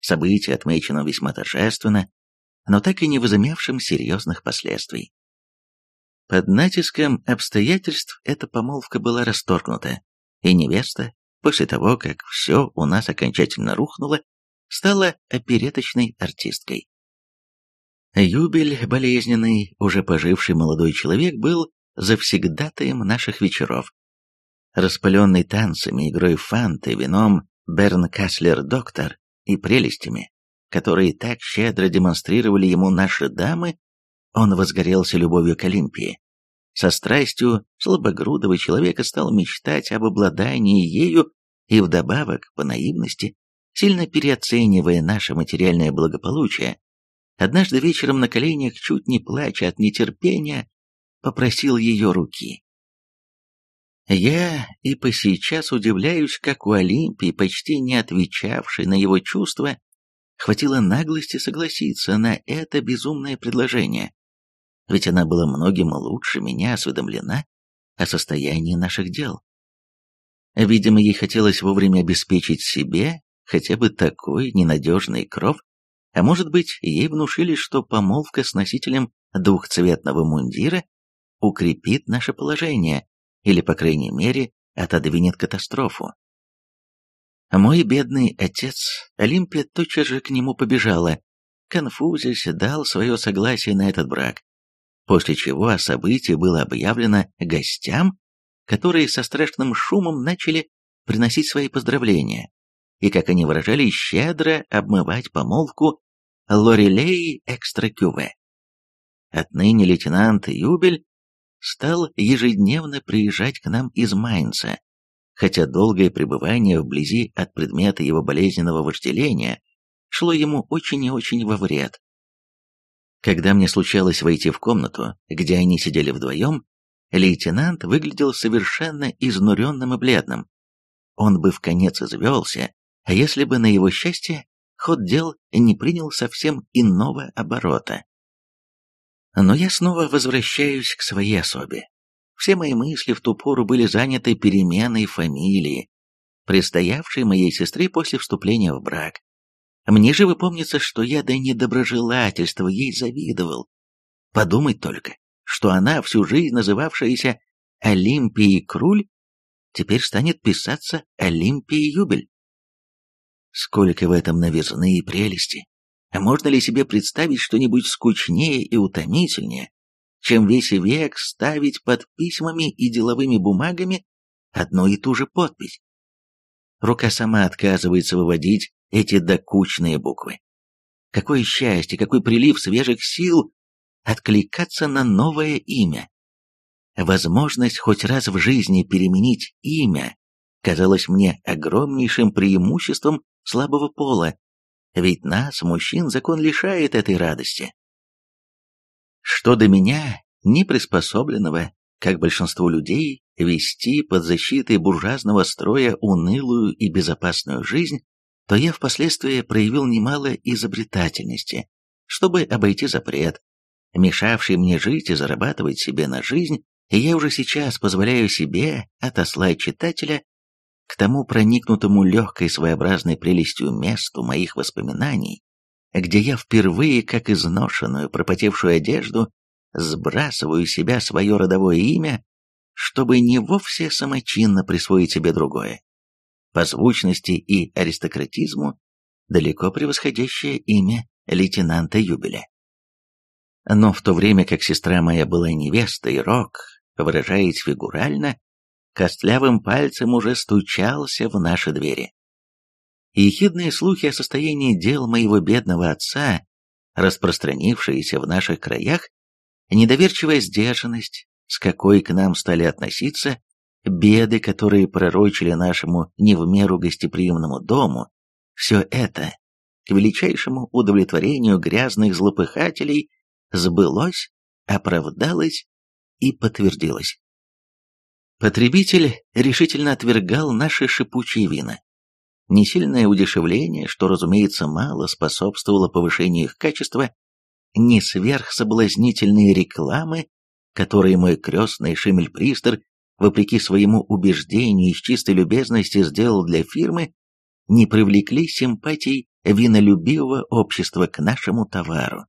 Событие отмечено весьма торжественно, но так и не возымевшим серьезных последствий. Под натиском обстоятельств эта помолвка была расторгнута, и невеста, после того, как все у нас окончательно рухнуло, стала опереточной артисткой. Юбель, болезненный, уже поживший молодой человек, был завсегдатаем наших вечеров. Распыленный танцами, игрой фанты, вином, Берн Каслер доктор и прелестями, которые так щедро демонстрировали ему наши дамы, он возгорелся любовью к Олимпии. Со страстью слабогрудого человека стал мечтать об обладании ею и вдобавок, по наивности, сильно переоценивая наше материальное благополучие, однажды вечером на коленях, чуть не плача от нетерпения, попросил ее руки. Я и по сейчас удивляюсь, как у Олимпии, почти не отвечавшей на его чувства, хватило наглости согласиться на это безумное предложение. Ведь она была многим лучше меня осведомлена о состоянии наших дел. Видимо, ей хотелось вовремя обеспечить себе хотя бы такой ненадежный кров, а может быть, ей внушили, что помолвка с носителем двухцветного мундира укрепит наше положение, или, по крайней мере, отодвинет катастрофу. Мой бедный отец, Олимпия тотчас же к нему побежала, конфузясь, дал свое согласие на этот брак, после чего о событии было объявлено гостям, которые со страшным шумом начали приносить свои поздравления, и, как они выражались, щедро обмывать помолвку Лорелей Экстра Кюве. Отныне лейтенант Юбель стал ежедневно приезжать к нам из Майнца, хотя долгое пребывание вблизи от предмета его болезненного вожделения шло ему очень и очень во вред. Когда мне случалось войти в комнату, где они сидели вдвоем, лейтенант выглядел совершенно изнуренным и бледным. Он бы в конец извелся, а если бы на его счастье ход дел не принял совсем иного оборота. Но я снова возвращаюсь к своей особе. Все мои мысли в ту пору были заняты переменой фамилии, предстоявшей моей сестре после вступления в брак. Мне же вы помнится, что я до недоброжелательства ей завидовал. Подумать только, что она, всю жизнь называвшаяся Олимпии Круль теперь станет писаться Олимпии Юбель. Сколько в этом новизны и прелести! А можно ли себе представить что-нибудь скучнее и утомительнее, чем весь век ставить под письмами и деловыми бумагами одну и ту же подпись? Рука сама отказывается выводить эти докучные буквы. Какое счастье, какой прилив свежих сил откликаться на новое имя. Возможность хоть раз в жизни переменить имя казалась мне огромнейшим преимуществом слабого пола, ведь нас, мужчин, закон лишает этой радости. Что до меня, неприспособленного, как большинство людей, вести под защитой буржуазного строя унылую и безопасную жизнь, то я впоследствии проявил немало изобретательности, чтобы обойти запрет, мешавший мне жить и зарабатывать себе на жизнь, и я уже сейчас позволяю себе отослать читателя к тому проникнутому легкой своеобразной прелестью месту моих воспоминаний, где я впервые, как изношенную, пропотевшую одежду, сбрасываю себя свое родовое имя, чтобы не вовсе самочинно присвоить себе другое, по звучности и аристократизму, далеко превосходящее имя лейтенанта Юбеля. Но в то время как сестра моя была невестой, Рок, выражаясь фигурально, костлявым пальцем уже стучался в наши двери. Ехидные слухи о состоянии дел моего бедного отца, распространившиеся в наших краях, недоверчивая сдержанность, с какой к нам стали относиться, беды, которые пророчили нашему не в меру гостеприимному дому, все это, к величайшему удовлетворению грязных злопыхателей, сбылось, оправдалось и подтвердилось. Потребитель решительно отвергал наши шипучие вина. Несильное удешевление, что, разумеется, мало способствовало повышению их качества, не сверхсоблазнительные рекламы, которые мой крестный Шимельпристер, вопреки своему убеждению из чистой любезности сделал для фирмы, не привлекли симпатий винолюбивого общества к нашему товару.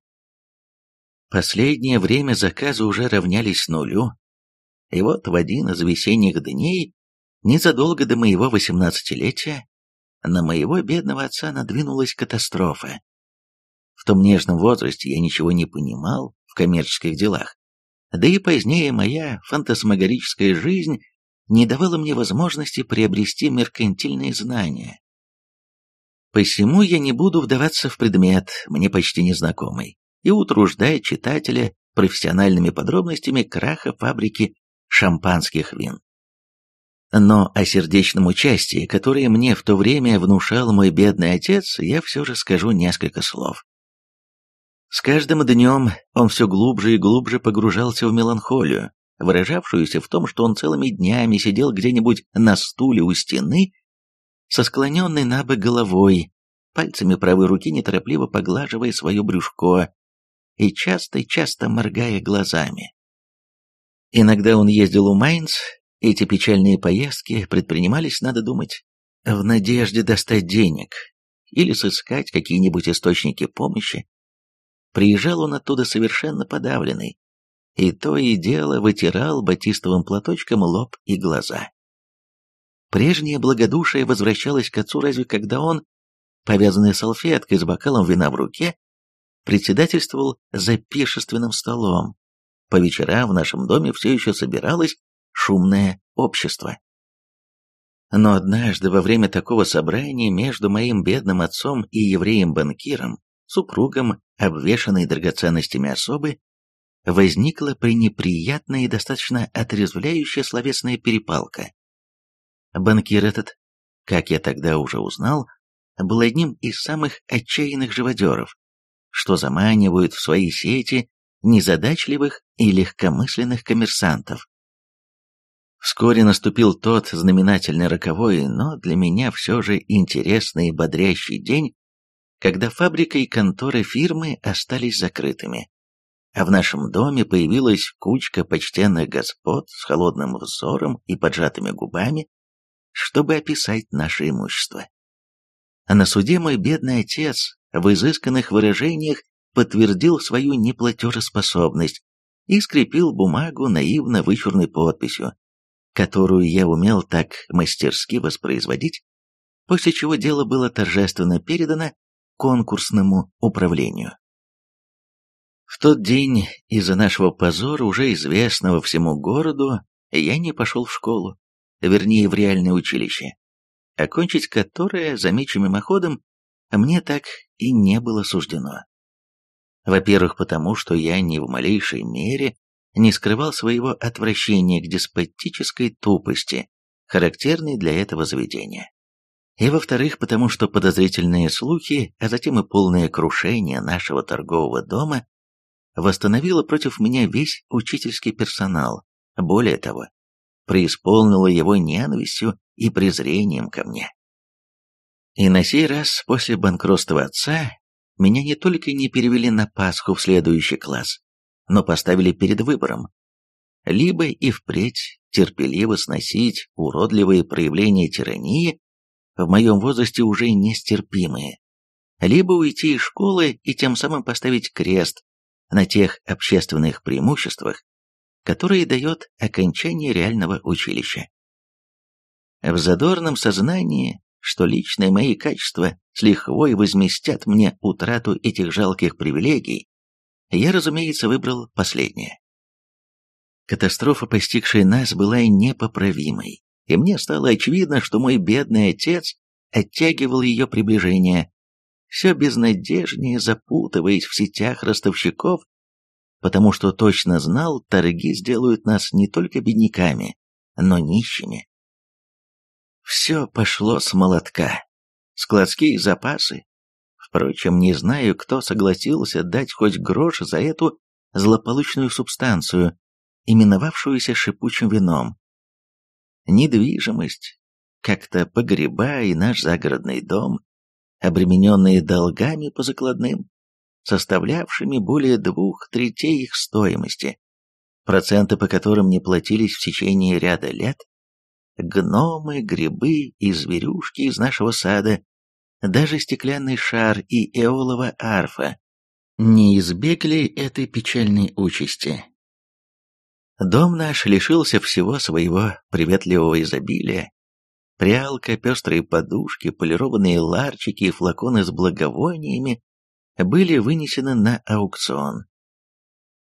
Последнее время заказы уже равнялись нулю, и вот в один из весенних дней, незадолго до моего восемнадцатилетия, на моего бедного отца надвинулась катастрофа. В том нежном возрасте я ничего не понимал в коммерческих делах, да и позднее моя фантасмагорическая жизнь не давала мне возможности приобрести меркантильные знания. Посему я не буду вдаваться в предмет, мне почти незнакомый, и утруждать читателя профессиональными подробностями краха фабрики шампанских вин. Но о сердечном участии, которое мне в то время внушал мой бедный отец, я все же скажу несколько слов. С каждым днем он все глубже и глубже погружался в меланхолию, выражавшуюся в том, что он целыми днями сидел где-нибудь на стуле у стены, со склоненной на бок головой, пальцами правой руки неторопливо поглаживая свое брюшко и часто-часто моргая глазами. Иногда он ездил у Майнц, эти печальные поездки предпринимались, надо думать, в надежде достать денег или сыскать какие-нибудь источники помощи. Приезжал он оттуда совершенно подавленный, и то и дело вытирал батистовым платочком лоб и глаза. Прежнее благодушие возвращалось к отцу разве когда он, повязанный салфеткой с бокалом вина в руке, председательствовал за пиршественным столом, по вечерам в нашем доме все еще собиралось шумное общество. Но однажды во время такого собрания между моим бедным отцом и евреем-банкиром, супругом, обвешанной драгоценностями особы, возникла пренеприятная и достаточно отрезвляющая словесная перепалка. Банкир этот, как я тогда уже узнал, был одним из самых отчаянных живодеров, что заманивают в свои сети незадачливых и легкомысленных коммерсантов. Вскоре наступил тот знаменательный роковой, но для меня все же интересный и бодрящий день, когда фабрика и конторы фирмы остались закрытыми, а в нашем доме появилась кучка почтенных господ с холодным взором и поджатыми губами, чтобы описать наше имущество. А на суде мой бедный отец в изысканных выражениях подтвердил свою неплатежеспособность и скрепил бумагу наивно вычурной подписью, которую я умел так мастерски воспроизводить, после чего дело было торжественно передано конкурсному управлению. В тот день из-за нашего позора, уже известного всему городу, я не пошел в школу, вернее в реальное училище, окончить которое, замечу мимоходом, мне так и не было суждено. Во-первых, потому что я ни в малейшей мере не скрывал своего отвращения к деспотической тупости, характерной для этого заведения. И во-вторых, потому что подозрительные слухи, а затем и полное крушение нашего торгового дома восстановило против меня весь учительский персонал, более того, преисполнило его ненавистью и презрением ко мне. И на сей раз, после банкротства отца, меня не только не перевели на Пасху в следующий класс, но поставили перед выбором. Либо и впредь терпеливо сносить уродливые проявления тирании, в моем возрасте уже нестерпимые, либо уйти из школы и тем самым поставить крест на тех общественных преимуществах, которые дает окончание реального училища. В задорном сознании, что личные мои качества с лихвой возместят мне утрату этих жалких привилегий, я, разумеется, выбрал последнее. Катастрофа, постигшая нас, была непоправимой, и мне стало очевидно, что мой бедный отец оттягивал ее приближение, все безнадежнее запутываясь в сетях ростовщиков, потому что точно знал, торги сделают нас не только бедняками, но нищими. Все пошло с молотка. Складские запасы. Впрочем, не знаю, кто согласился дать хоть грош за эту злополучную субстанцию, именовавшуюся шипучим вином. Недвижимость, как-то погреба и наш загородный дом, обремененные долгами по закладным, составлявшими более двух третей их стоимости, проценты по которым не платились в течение ряда лет, гномы, грибы и зверюшки из нашего сада, даже стеклянный шар и эолова арфа не избегли этой печальной участи. Дом наш лишился всего своего приветливого изобилия. Прялка, пестрые подушки, полированные ларчики и флаконы с благовониями были вынесены на аукцион.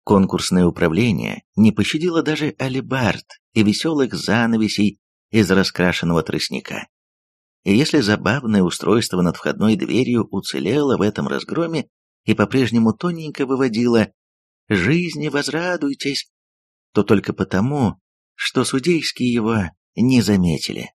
Конкурсное управление не пощадило даже алибард и веселых занавесей из раскрашенного тростника. И если забавное устройство над входной дверью уцелело в этом разгроме и по-прежнему тоненько выводило «Жизни возрадуйтесь», то только потому, что судейские его не заметили.